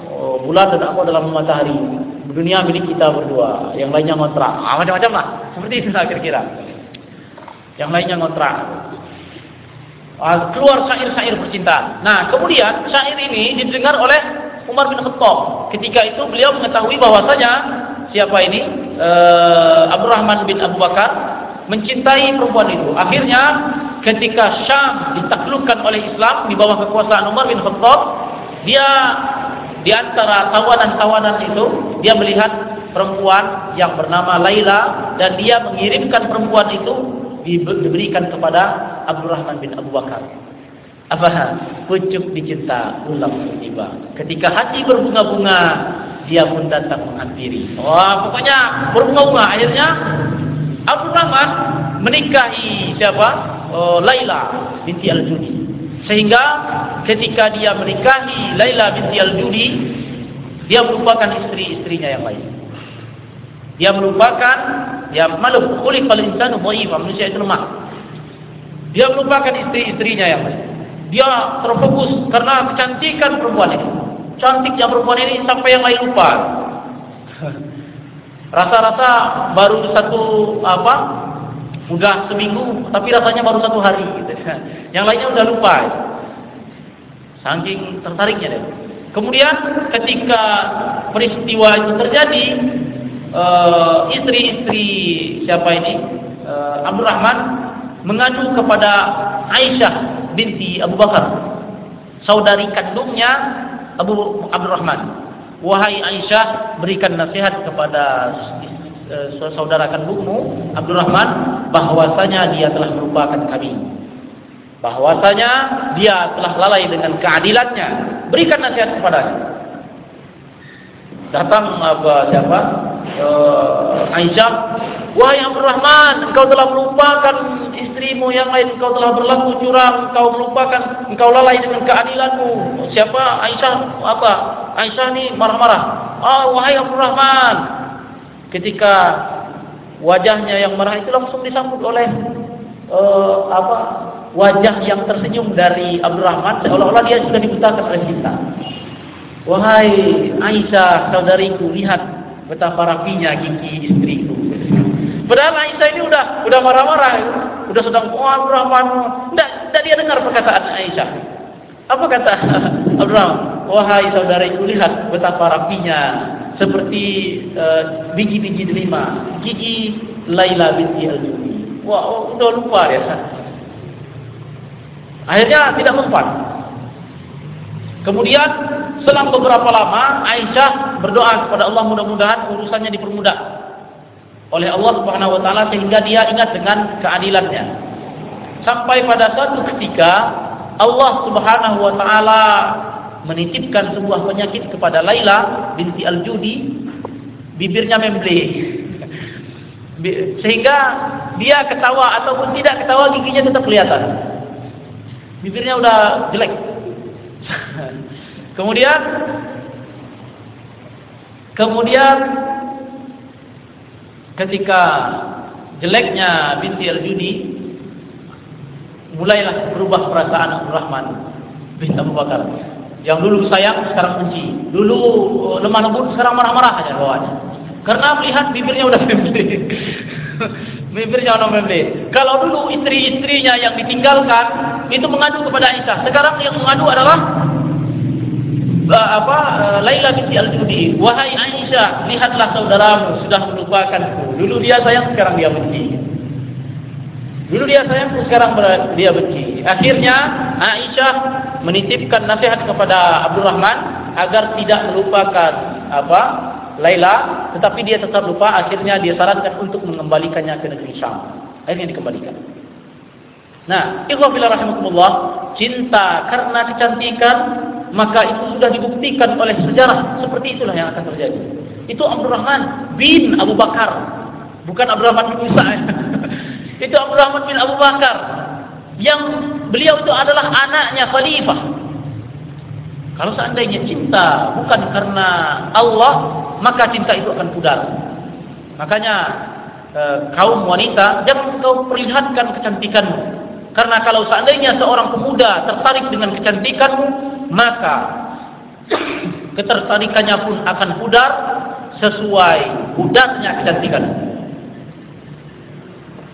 Speaker 1: Uh, bulan dan aku adalah matahari. Dunia milik kita berdua. Yang lainnya ngontrak. Ah, macam-macam lah. Seperti itu kira-kira. Yang lainnya ngontrak. Uh, keluar syair-syair percintaan. Nah, kemudian syair ini didengar oleh Umar bin Khattab. Ketika itu beliau mengetahui bahwasanya siapa ini uh, Abdurrahman bin Abu Bakar mencintai perempuan itu. Akhirnya ketika Syam ditaklukkan oleh Islam di bawah kekuasaan Umar bin Khattab, dia di antara tawanan-tawanan itu dia melihat perempuan yang bernama Laila dan dia mengirimkan perempuan itu diberikan kepada Abdurrahman bin Abu Bakar. Apa pucuk dicinta ulang tiba. Ketika hati berbunga-bunga, dia pun datang menghampiri. Wah, pokoknya berbunga-bunga. Akhirnya Abu Rahman menikahi siapa? Oh, Laila binti Al-Judi. Sehingga ketika dia menikahi Laila binti Al-Judi, dia merupakan istri-istrinya yang lain. Dia merupakan ya malu khuliqal insanu dhaifan manusia itu lemah. Dia merupakan istri-istrinya yang. Dia terfokus karena kecantikan perempuan ini. Cantiknya perempuan ini sampai yang lain lupa. Rasa-rasa baru satu apa? Udah seminggu, tapi rasanya baru satu hari. Gitu. Yang lainnya udah lupa. Saking tertariknya deh. Kemudian ketika peristiwa itu terjadi, eh, istri-istri uh, siapa ini? Uh, Abdurrahman mengadu kepada Aisyah binti Abu Bakar, saudari kandungnya Abu Abdurrahman. Wahai Aisyah, berikan nasihat kepada eh, saudara kandungmu Abdurrahman bahwasanya dia telah melupakan kami. Bahwasanya dia telah lalai dengan keadilannya. Berikan nasihat kepadanya. Datang apa siapa? Uh, Aisyah Wahai Abdurrahman, engkau telah melupakan istrimu yang lain, engkau telah berlaku curang, engkau melupakan, engkau lalai dengan keadilanmu. Siapa? Aisyah apa? Aisyah ini marah-marah. Ah, oh, wahai Abdurrahman. Ketika wajahnya yang marah itu langsung disambut oleh uh, apa? Wajah yang tersenyum dari Abdurrahman seolah-olah dia sudah dibutakan oleh cinta. Wahai Aisyah, saudariku, lihat betapa rapinya gigi istriku. Padahal Aisyah ini udah udah marah-marah, udah sedang wah Abdurrahman. Tidak, tidak dia dengar perkataan Aisyah. Apa kata Abdurrahman? Wahai saudaraku lihat betapa rapinya seperti uh, biji-biji delima, gigi Laila binti Al-Jumi. Wah, udah lupa ya. Akhirnya tidak mempan. Kemudian selang beberapa lama Aisyah berdoa kepada Allah mudah-mudahan urusannya dipermudah oleh Allah Subhanahu wa taala sehingga dia ingat dengan keadilannya. Sampai pada suatu ketika Allah Subhanahu wa taala menitipkan sebuah penyakit kepada Laila binti Al-Judi bibirnya memble sehingga dia ketawa ataupun tidak ketawa giginya tetap kelihatan. Bibirnya udah jelek. Kemudian kemudian ketika jeleknya binti Al-Judi mulailah berubah perasaan Abdul Rahman bin Abu Bakar. Yang dulu sayang sekarang benci. Dulu eh, lemah lembut sekarang marah-marah aja bawaannya. Karena melihat bibirnya udah membeli. bibirnya udah membeli. Kalau dulu istri-istrinya yang ditinggalkan itu mengadu kepada Aisyah. Sekarang yang mengadu adalah apa uh, Laila binti Al-Judi. Wahai Aisyah, lihatlah saudaramu sudah melupakanku. Dulu dia sayang, sekarang dia benci. Dulu dia sayang, sekarang dia benci. Akhirnya Aisyah menitipkan nasihat kepada Abdurrahman agar tidak melupakan apa Laila, tetapi dia tetap lupa. Akhirnya dia sarankan untuk mengembalikannya ke negeri Syam. Akhirnya dikembalikan. Nah, ikhwafillah rahimakumullah, cinta karena kecantikan maka itu sudah dibuktikan oleh sejarah seperti itulah yang akan terjadi. Itu Abdurrahman bin Abu Bakar, bukan Abdurrahman bin Musa. itu Abdurrahman bin Abu Bakar yang beliau itu adalah anaknya khalifah. Kalau seandainya cinta bukan karena Allah, maka cinta itu akan pudar. Makanya e, kaum wanita jangan kau perlihatkan kecantikanmu. Karena kalau seandainya seorang pemuda tertarik dengan kecantikanmu, maka ketertarikannya pun akan pudar sesuai pudarnya kecantikanmu.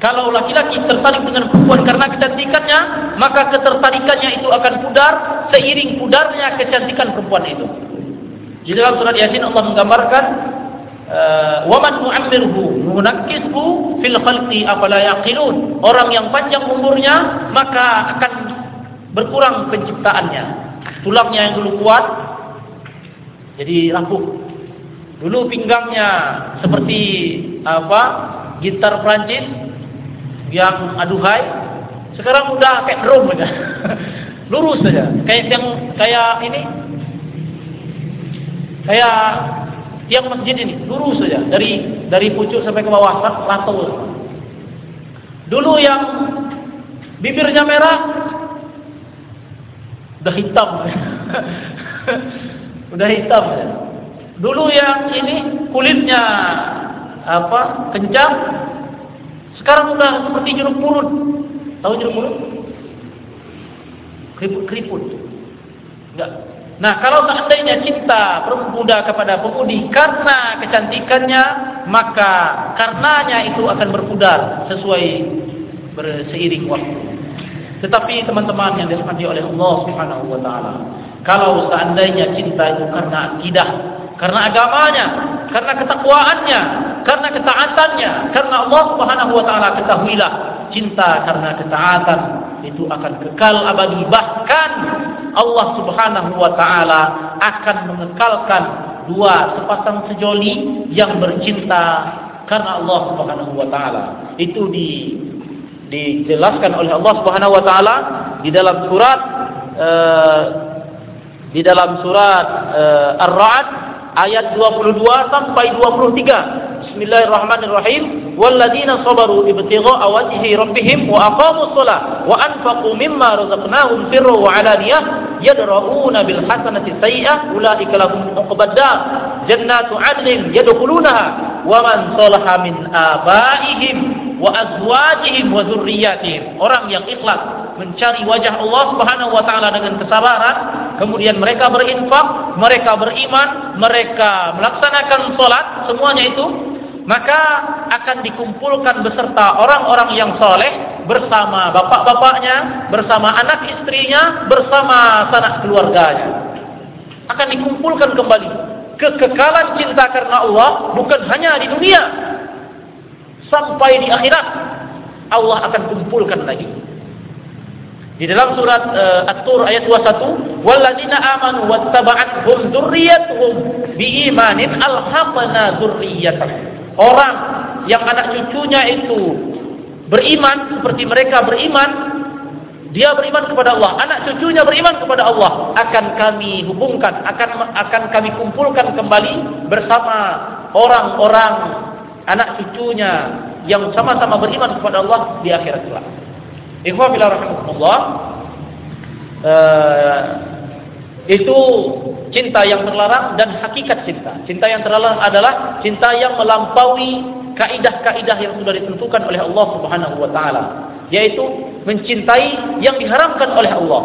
Speaker 1: Kalau laki-laki tertarik dengan perempuan karena kecantikannya, maka ketertarikannya itu akan pudar seiring pudarnya kecantikan perempuan itu. Di dalam surat Yasin Allah menggambarkan eh, wa man nu'ammirhu nunakkishu fil khalqi afala yaqilun. Orang yang panjang umurnya maka akan berkurang penciptaannya. Tulangnya yang dulu kuat jadi rapuh. Dulu pinggangnya seperti apa? Gitar Prancis yang aduhai. Sekarang udah kayak drum aja. Lurus saja. Kayak yang kayak ini Kayak tiang masjid ini, lurus saja dari dari pucuk sampai ke bawah rantau. Dulu yang bibirnya merah udah hitam. udah hitam. Dulu yang ini kulitnya apa? kencang. Sekarang udah seperti jeruk purut. Tahu jeruk purut? Keriput-keriput. Enggak Nah, kalau seandainya cinta pemuda kepada pemudi karena kecantikannya, maka karenanya itu akan berpudar sesuai berseiring waktu. Tetapi teman-teman yang dirahmati oleh Allah Subhanahu wa taala, kalau seandainya cinta itu karena akidah, karena agamanya, karena ketakwaannya, karena ketaatannya, karena Allah Subhanahu wa taala ketahuilah cinta karena ketaatan itu akan kekal abadi bahkan Allah Subhanahu wa taala akan mengekalkan dua sepasang sejoli yang bercinta karena Allah Subhanahu wa taala. Itu di dijelaskan oleh Allah Subhanahu wa taala di dalam surat uh, di dalam surat uh, Ar-Ra'd ayat 22 sampai 23. Bismillahirrahmanirrahim. Walladzina sabaru ibtigha'a wajhi rabbihim wa aqamus shalah wa anfaqu mimma razaqnahum sirran wa 'alaniyah yadra'una bil hasanati sayyi'ah ulaika lahum uqbad dar jannatu 'adnin yadkhulunaha wa man salaha min abaihim wa azwajihim wa dzurriyyatihim. Orang yang ikhlas mencari wajah Allah Subhanahu wa taala dengan kesabaran, kemudian mereka berinfak, mereka beriman, mereka melaksanakan salat, semuanya itu maka akan dikumpulkan beserta orang-orang yang soleh bersama bapak-bapaknya, bersama anak istrinya, bersama sanak keluarganya. Akan dikumpulkan kembali. Kekekalan cinta karena Allah bukan hanya di dunia. Sampai di akhirat Allah akan kumpulkan lagi. Di dalam surat uh, At-Tur ayat 21, "Walladzina amanu wattaba'athum dzurriyyatuhum biimanin alhaqna dzurriyyatahum." Orang yang anak cucunya itu beriman seperti mereka beriman, dia beriman kepada Allah, anak cucunya beriman kepada Allah, akan kami hubungkan, akan akan kami kumpulkan kembali bersama orang-orang anak cucunya yang sama-sama beriman kepada Allah di akhirat kelak. Ikhwah bila rahmatullah, uh, itu cinta yang terlarang dan hakikat cinta. Cinta yang terlarang adalah cinta yang melampaui kaidah-kaidah yang sudah ditentukan oleh Allah Subhanahu wa taala, yaitu mencintai yang diharamkan oleh Allah.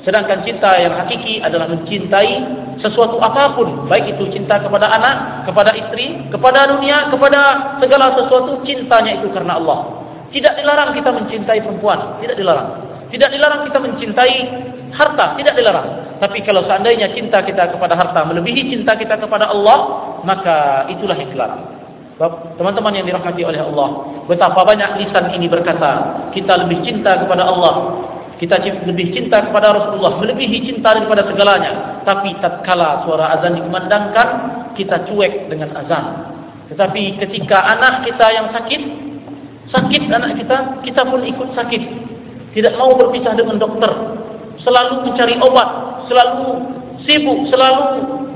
Speaker 1: Sedangkan cinta yang hakiki adalah mencintai sesuatu apa pun, baik itu cinta kepada anak, kepada istri, kepada dunia, kepada segala sesuatu cintanya itu karena Allah. Tidak dilarang kita mencintai perempuan, tidak dilarang. Tidak dilarang kita mencintai harta, tidak dilarang. Tapi kalau seandainya cinta kita kepada harta melebihi cinta kita kepada Allah, maka itulah yang dilarang. Teman-teman yang dirahmati oleh Allah, betapa banyak lisan ini berkata, kita lebih cinta kepada Allah, kita lebih cinta kepada Rasulullah, melebihi cinta daripada segalanya. Tapi tatkala suara azan dikumandangkan, kita cuek dengan azan. Tetapi ketika anak kita yang sakit, sakit anak kita, kita pun ikut sakit. Tidak mau berpisah dengan dokter, selalu mencari obat, selalu sibuk, selalu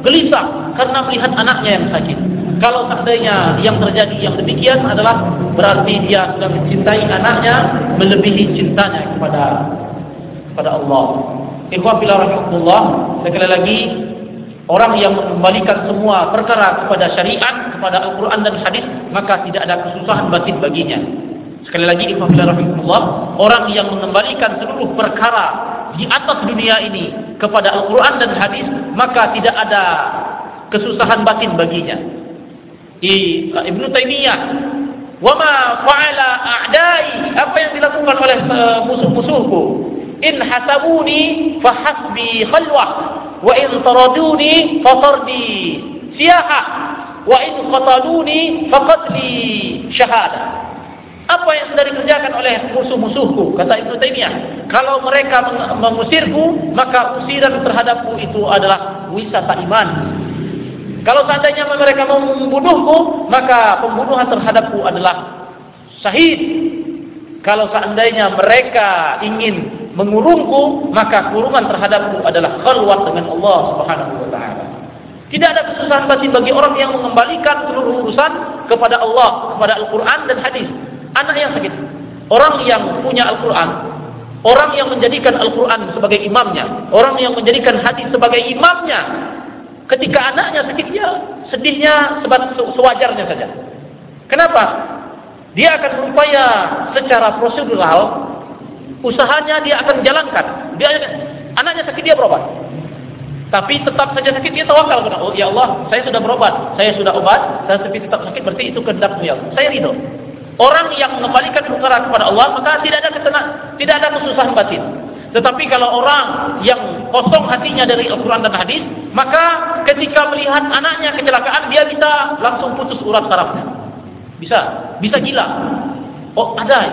Speaker 1: gelisah karena melihat anaknya yang sakit. Kalau seandainya yang terjadi yang demikian adalah berarti dia sudah mencintai anaknya melebihi cintanya kepada kepada Allah. Ikhwan fillah rahmatullah, sekali lagi orang yang mengembalikan semua perkara kepada syariat, kepada Al-Qur'an dan hadis, maka tidak ada kesusahan batin baginya. Sekali lagi ikhwan fillah rahmatullah, orang yang mengembalikan seluruh perkara di atas dunia ini kepada Al-Quran dan hadis maka tidak ada kesusahan batin baginya I, Ibnu Taimiyah wama fa'ala a'dai apa yang dilakukan oleh uh, musuh-musuhku in hasabuni fahasbi khalwah. Wa in taraduni fatardi siyahah wa in qataluni faqatli syahadah apa yang sudah dikerjakan oleh musuh-musuhku kata Ibnu Taimiyah. Kalau mereka mengusirku maka usiran terhadapku itu adalah wisata iman. Kalau seandainya mereka membunuhku maka pembunuhan terhadapku adalah syahid kalau seandainya mereka ingin mengurungku maka kurungan terhadapku adalah khalwat dengan Allah Subhanahu wa taala tidak ada kesusahan bagi orang yang mengembalikan seluruh urusan kepada Allah, kepada Al-Quran dan hadis. Anak yang sakit. Orang yang punya Al-Quran. Orang yang menjadikan Al-Quran sebagai imamnya. Orang yang menjadikan hadis sebagai imamnya. Ketika anaknya sakit, ya sedihnya sewajarnya saja. Kenapa? Dia akan berupaya secara prosedural. Usahanya dia akan jalankan. Dia anaknya sakit dia berobat. Tapi tetap saja sakit dia tawakal kepada oh, ya Allah, saya sudah berobat, saya sudah obat, saya tetap sakit berarti itu kehendakmu ya. Saya ridho. Orang yang mengembalikan perkara kepada Allah maka tidak ada ketenang, tidak ada kesusahan batin. Tetapi kalau orang yang kosong hatinya dari Al-Quran dan Hadis, maka ketika melihat anaknya kecelakaan, dia bisa langsung putus urat sarafnya. Bisa, bisa gila. Oh, ada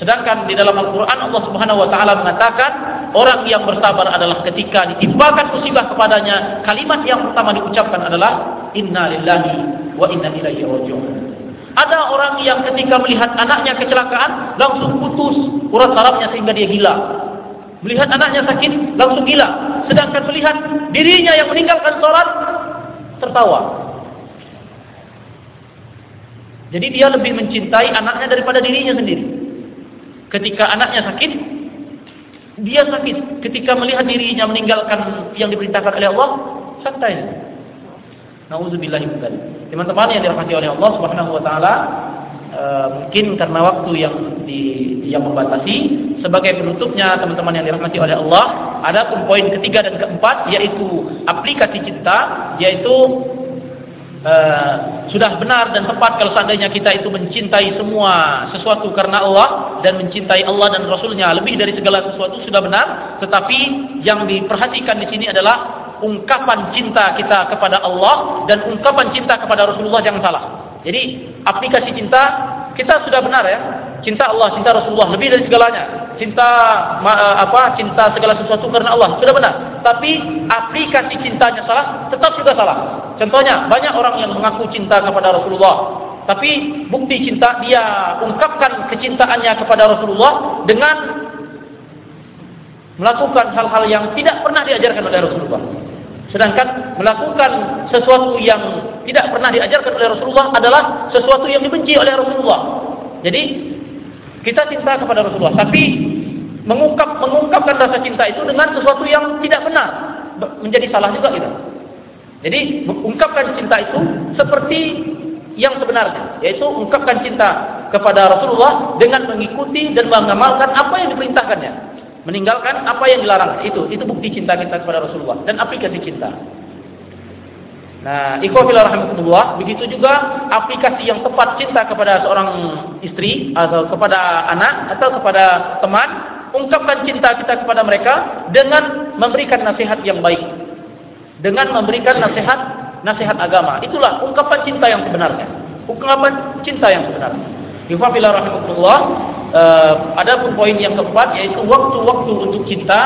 Speaker 1: Sedangkan di dalam Al-Quran Allah Subhanahu Wa Taala mengatakan orang yang bersabar adalah ketika ditimpakan musibah kepadanya kalimat yang pertama diucapkan adalah Inna Lillahi wa Inna Ilaihi Rajiun. Ada orang yang ketika melihat anaknya kecelakaan langsung putus urat sarafnya sehingga dia gila. Melihat anaknya sakit langsung gila. Sedangkan melihat dirinya yang meninggalkan sholat tertawa. Jadi dia lebih mencintai anaknya daripada dirinya sendiri. Ketika anaknya sakit, dia sakit. Ketika melihat dirinya meninggalkan yang diperintahkan oleh Allah, santai. Nauzubillah Teman-teman yang dirahmati oleh Allah Subhanahu wa taala, uh, mungkin karena waktu yang di yang membatasi, sebagai penutupnya teman-teman yang dirahmati oleh Allah, ada pun poin ketiga dan keempat yaitu aplikasi cinta, yaitu uh, sudah benar dan tepat kalau seandainya kita itu mencintai semua sesuatu karena Allah dan mencintai Allah dan Rasulnya lebih dari segala sesuatu sudah benar. Tetapi yang diperhatikan di sini adalah ungkapan cinta kita kepada Allah dan ungkapan cinta kepada Rasulullah jangan salah. Jadi aplikasi cinta kita sudah benar ya. cinta Allah, cinta Rasulullah lebih dari segalanya. Cinta apa? Cinta segala sesuatu karena Allah sudah benar. Tapi aplikasi cintanya salah, tetap juga salah. Contohnya banyak orang yang mengaku cinta kepada Rasulullah, tapi bukti cinta dia ungkapkan kecintaannya kepada Rasulullah dengan melakukan hal-hal yang tidak pernah diajarkan oleh Rasulullah. Sedangkan melakukan sesuatu yang tidak pernah diajarkan oleh Rasulullah adalah sesuatu yang dibenci oleh Rasulullah. Jadi kita cinta kepada Rasulullah, tapi mengungkap mengungkapkan rasa cinta itu dengan sesuatu yang tidak benar. Menjadi salah juga kita. Jadi mengungkapkan cinta itu seperti yang sebenarnya, yaitu ungkapkan cinta kepada Rasulullah dengan mengikuti dan mengamalkan apa yang diperintahkannya. Meninggalkan apa yang dilarang. Itu itu bukti cinta kita kepada Rasulullah dan aplikasi cinta nah ikhwafillah rahmatullah begitu juga aplikasi yang tepat cinta kepada seorang istri atau kepada anak atau kepada teman ungkapkan cinta kita kepada mereka dengan memberikan nasihat yang baik. Dengan memberikan nasihat nasihat agama. Itulah ungkapan cinta yang sebenarnya. Ungkapan cinta yang sebenarnya. Ikhwafillah rahmatullah Uh, ada pun poin yang keempat yaitu waktu-waktu untuk cinta.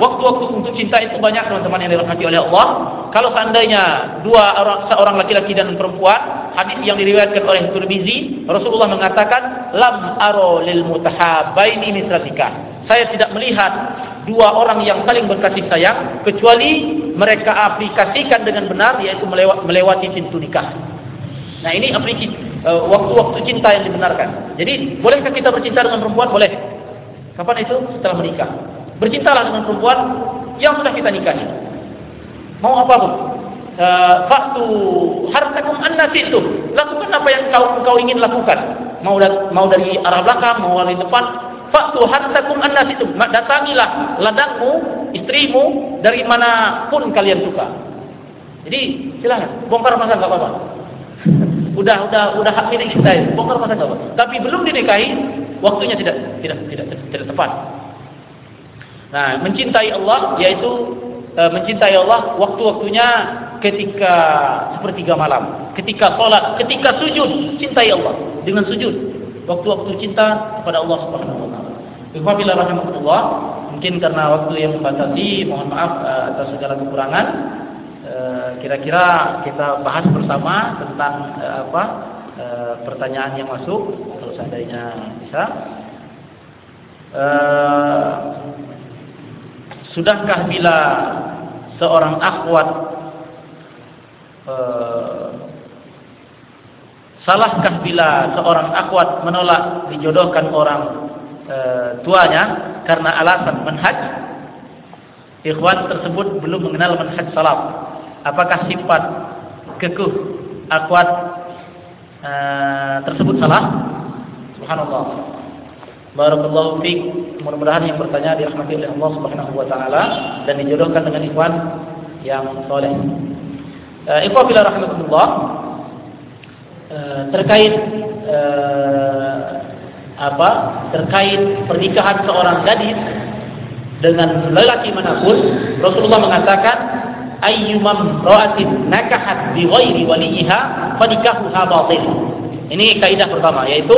Speaker 1: Waktu-waktu untuk cinta itu banyak teman-teman yang dirahmati oleh Allah. Kalau seandainya dua orang seorang laki-laki dan perempuan, hadis yang diriwayatkan oleh Tirmizi, Rasulullah mengatakan, "Lam aro lil mutahabbaini misratika." Saya tidak melihat dua orang yang saling berkasih sayang kecuali mereka aplikasikan dengan benar yaitu melewati pintu nikah. Nah, ini aplikasi Eh, waktu-waktu uh, cinta yang dibenarkan. Jadi, bolehkah kita bercinta dengan perempuan? Boleh. Kapan itu? Setelah menikah. Bercintalah dengan perempuan yang sudah kita nikahi. Mau apa pun. Uh, faktu hartakum itu. Lakukan apa yang kau kau ingin lakukan. Mau mau dari arah belakang, mau dari depan. Faktu hartakum itu. Datangilah ladangmu, istrimu dari mana pun kalian suka. Jadi silakan bongkar masa nggak apa-apa. Udah udah udah hak milik kita itu. Bongkar masa apa tapi belum dinikahi waktunya tidak tidak tidak tidak tepat. Nah mencintai Allah yaitu e, mencintai Allah waktu-waktunya ketika sepertiga malam. Ketika sholat ketika sujud cintai Allah. Dengan sujud. Waktu-waktu cinta kepada Allah Subhanahu wa taala. Rahimahullah mungkin karena waktu yang membatasi mohon maaf e, atas segala kekurangan Eh, kira-kira kita bahas bersama tentang uh, apa uh, pertanyaan yang masuk kalau seandainya bisa. Uh, sudahkah bila seorang akhwat uh, salahkah bila seorang akhwat menolak dijodohkan orang tuanya karena alasan manhaj? Ikhwan tersebut belum mengenal manhaj salaf apakah sifat kekuh akwat uh, tersebut salah? Subhanallah. Barakallahu fiik. Mudah-mudahan yang bertanya dirahmati oleh Allah Subhanahu wa taala dan dijodohkan dengan ikhwan yang soleh. Uh, ikhwan bila rahmatullah uh, terkait uh, apa? Terkait pernikahan seorang gadis dengan lelaki mana pun, Rasulullah mengatakan ayyumam ra'atin nakahat bi ghairi waliha fanikahuha batil. Ini kaidah pertama yaitu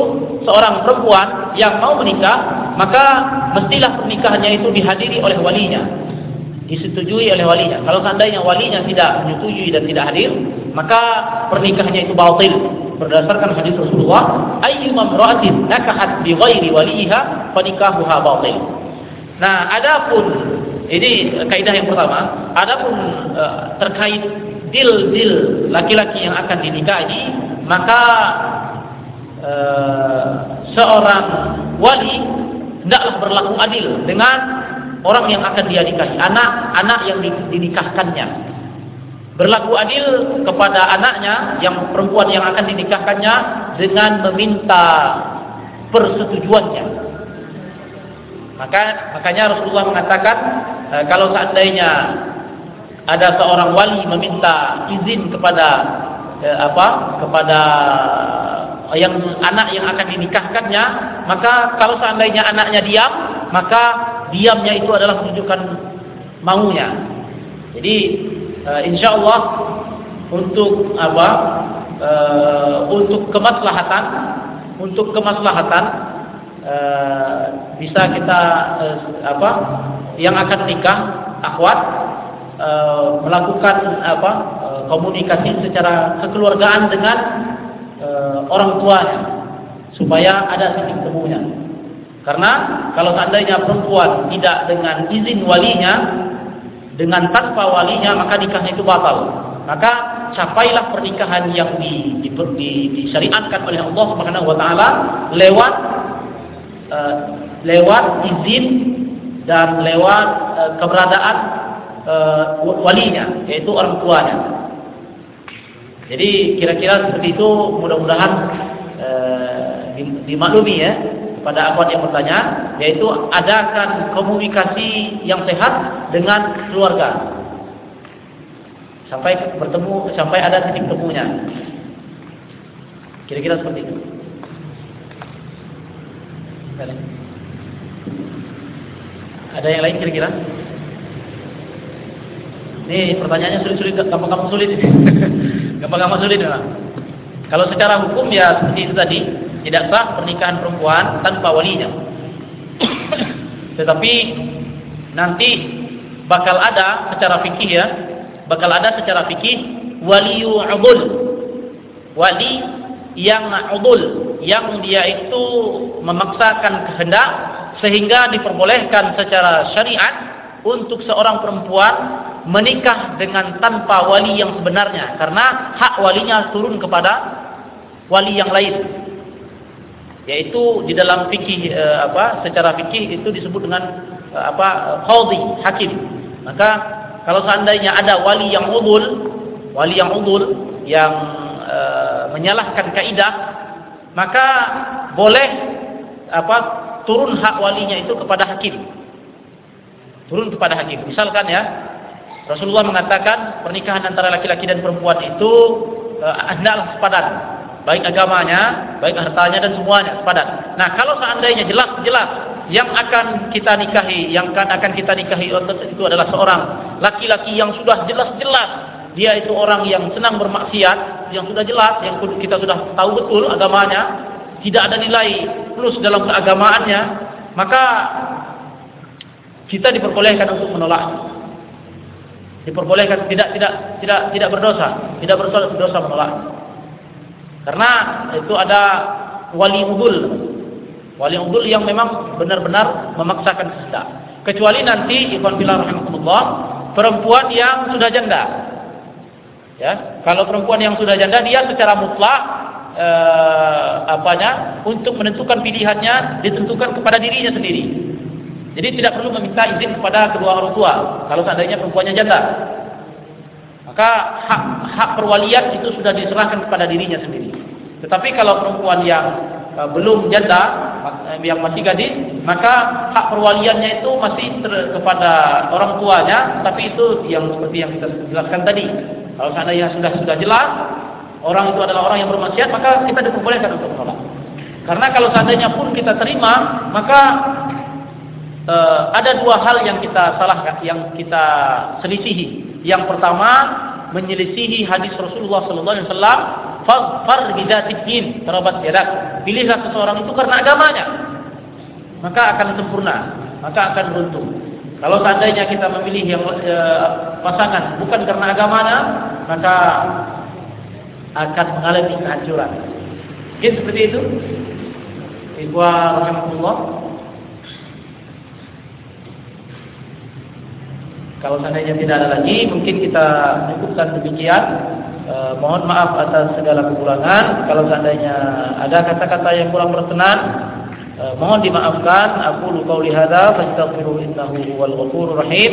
Speaker 1: seorang perempuan yang mau menikah maka mestilah pernikahannya itu dihadiri oleh walinya disetujui oleh walinya. Kalau seandainya walinya tidak menyetujui dan tidak hadir maka pernikahannya itu batil. Berdasarkan hadis Rasulullah ayyumam ra'atin nakahat bi ghairi waliha fanikahuha batil. Nah adapun ini kaidah yang pertama. Adapun uh, terkait dil-dil laki-laki yang akan dinikahi, maka uh, seorang wali hendaklah berlaku adil dengan orang yang akan dia nikahi, anak-anak yang dinikahkannya. Berlaku adil kepada anaknya yang perempuan yang akan dinikahkannya dengan meminta persetujuannya maka makanya Rasulullah mengatakan e, kalau seandainya ada seorang wali meminta izin kepada e, apa kepada yang anak yang akan dinikahkannya, maka kalau seandainya anaknya diam, maka diamnya itu adalah menunjukkan maunya. Jadi e, insya Allah untuk apa? E, untuk kemaslahatan, untuk kemaslahatan uh, bisa kita uh, apa yang akan nikah akhwat uh, melakukan apa uh, komunikasi secara kekeluargaan dengan uh, orang tuanya supaya ada titik temunya. Karena kalau seandainya perempuan tidak dengan izin walinya, dengan tanpa walinya maka nikahnya itu batal. Maka capailah pernikahan yang di, di, di, disyariatkan oleh Allah Subhanahu wa taala lewat lewat izin dan lewat uh, keberadaan uh, walinya yaitu orang tuanya. Jadi kira-kira seperti itu mudah-mudahan uh, dimaklumi ya pada akhwat yang bertanya yaitu adakan komunikasi yang sehat dengan keluarga. Sampai bertemu sampai ada titik temunya. Kira-kira seperti itu ada yang lain kira-kira ini pertanyaannya sulit-sulit gampang-gampang sulit gampang-gampang sulit ya. kalau secara hukum ya seperti itu tadi tidak sah pernikahan perempuan tanpa walinya. Tetapi nanti bakal ada secara fikih ya, bakal ada secara fikih wali udul. Wali yang udul, yang dia itu memaksakan kehendak sehingga diperbolehkan secara syariat untuk seorang perempuan menikah dengan tanpa wali yang sebenarnya karena hak walinya turun kepada wali yang lain. Yaitu di dalam fikih eh, apa secara fikih itu disebut dengan eh, apa qadhi hakim. Maka kalau seandainya ada wali yang udul wali yang udul yang eh, menyalahkan kaidah maka boleh apa turun hak walinya itu kepada hakim. Turun kepada hakim. Misalkan ya Rasulullah mengatakan pernikahan antara laki-laki dan perempuan itu eh, hendaklah sepadan. Baik agamanya, baik hartanya dan semuanya sepadan. Nah, kalau seandainya jelas-jelas yang akan kita nikahi, yang akan akan kita nikahi itu adalah seorang laki-laki yang sudah jelas-jelas dia itu orang yang senang bermaksiat, yang sudah jelas, yang kita sudah tahu betul agamanya, tidak ada nilai plus dalam keagamaannya, maka kita diperbolehkan untuk menolak. Diperbolehkan tidak tidak tidak tidak berdosa, tidak berdosa, berdosa menolak. Karena itu ada wali udul. Wali udul yang memang benar-benar memaksakan kehendak. Kecuali nanti ikhwan fillah rahimakumullah, perempuan yang sudah janda. Ya, kalau perempuan yang sudah janda dia secara mutlak eh, apanya untuk menentukan pilihannya ditentukan kepada dirinya sendiri. Jadi tidak perlu meminta izin kepada kedua orang tua kalau seandainya perempuannya janda. Maka hak hak perwalian itu sudah diserahkan kepada dirinya sendiri. Tetapi kalau perempuan yang uh, belum janda, eh, yang masih gadis, maka hak perwaliannya itu masih ter, kepada orang tuanya, tapi itu yang seperti yang kita jelaskan tadi. Kalau seandainya sudah sudah jelas, orang itu adalah orang yang bermaksiat, maka kita diperbolehkan untuk menolak. Karena kalau seandainya pun kita terima, maka uh, ada dua hal yang kita salah, yang kita selisihi. Yang pertama menyelisihi hadis Rasulullah sallallahu alaihi wasallam, "Fadfar bidzatid terabat yadak." Pilihlah seseorang itu karena agamanya. Maka akan sempurna, maka akan beruntung. Kalau seandainya kita memilih yang e, pasangan bukan karena agamanya, maka akan mengalami kehancuran. Mungkin seperti itu. Ikhwa rahimahullah. Kalau seandainya tidak ada lagi, mungkin kita cukupkan demikian. Eh, mohon maaf atas segala kekurangan. Kalau seandainya ada kata-kata yang kurang berkenan, eh, mohon dimaafkan. Aku lupa lihada, fastaghfiru innahu huwal ghafurur rahim.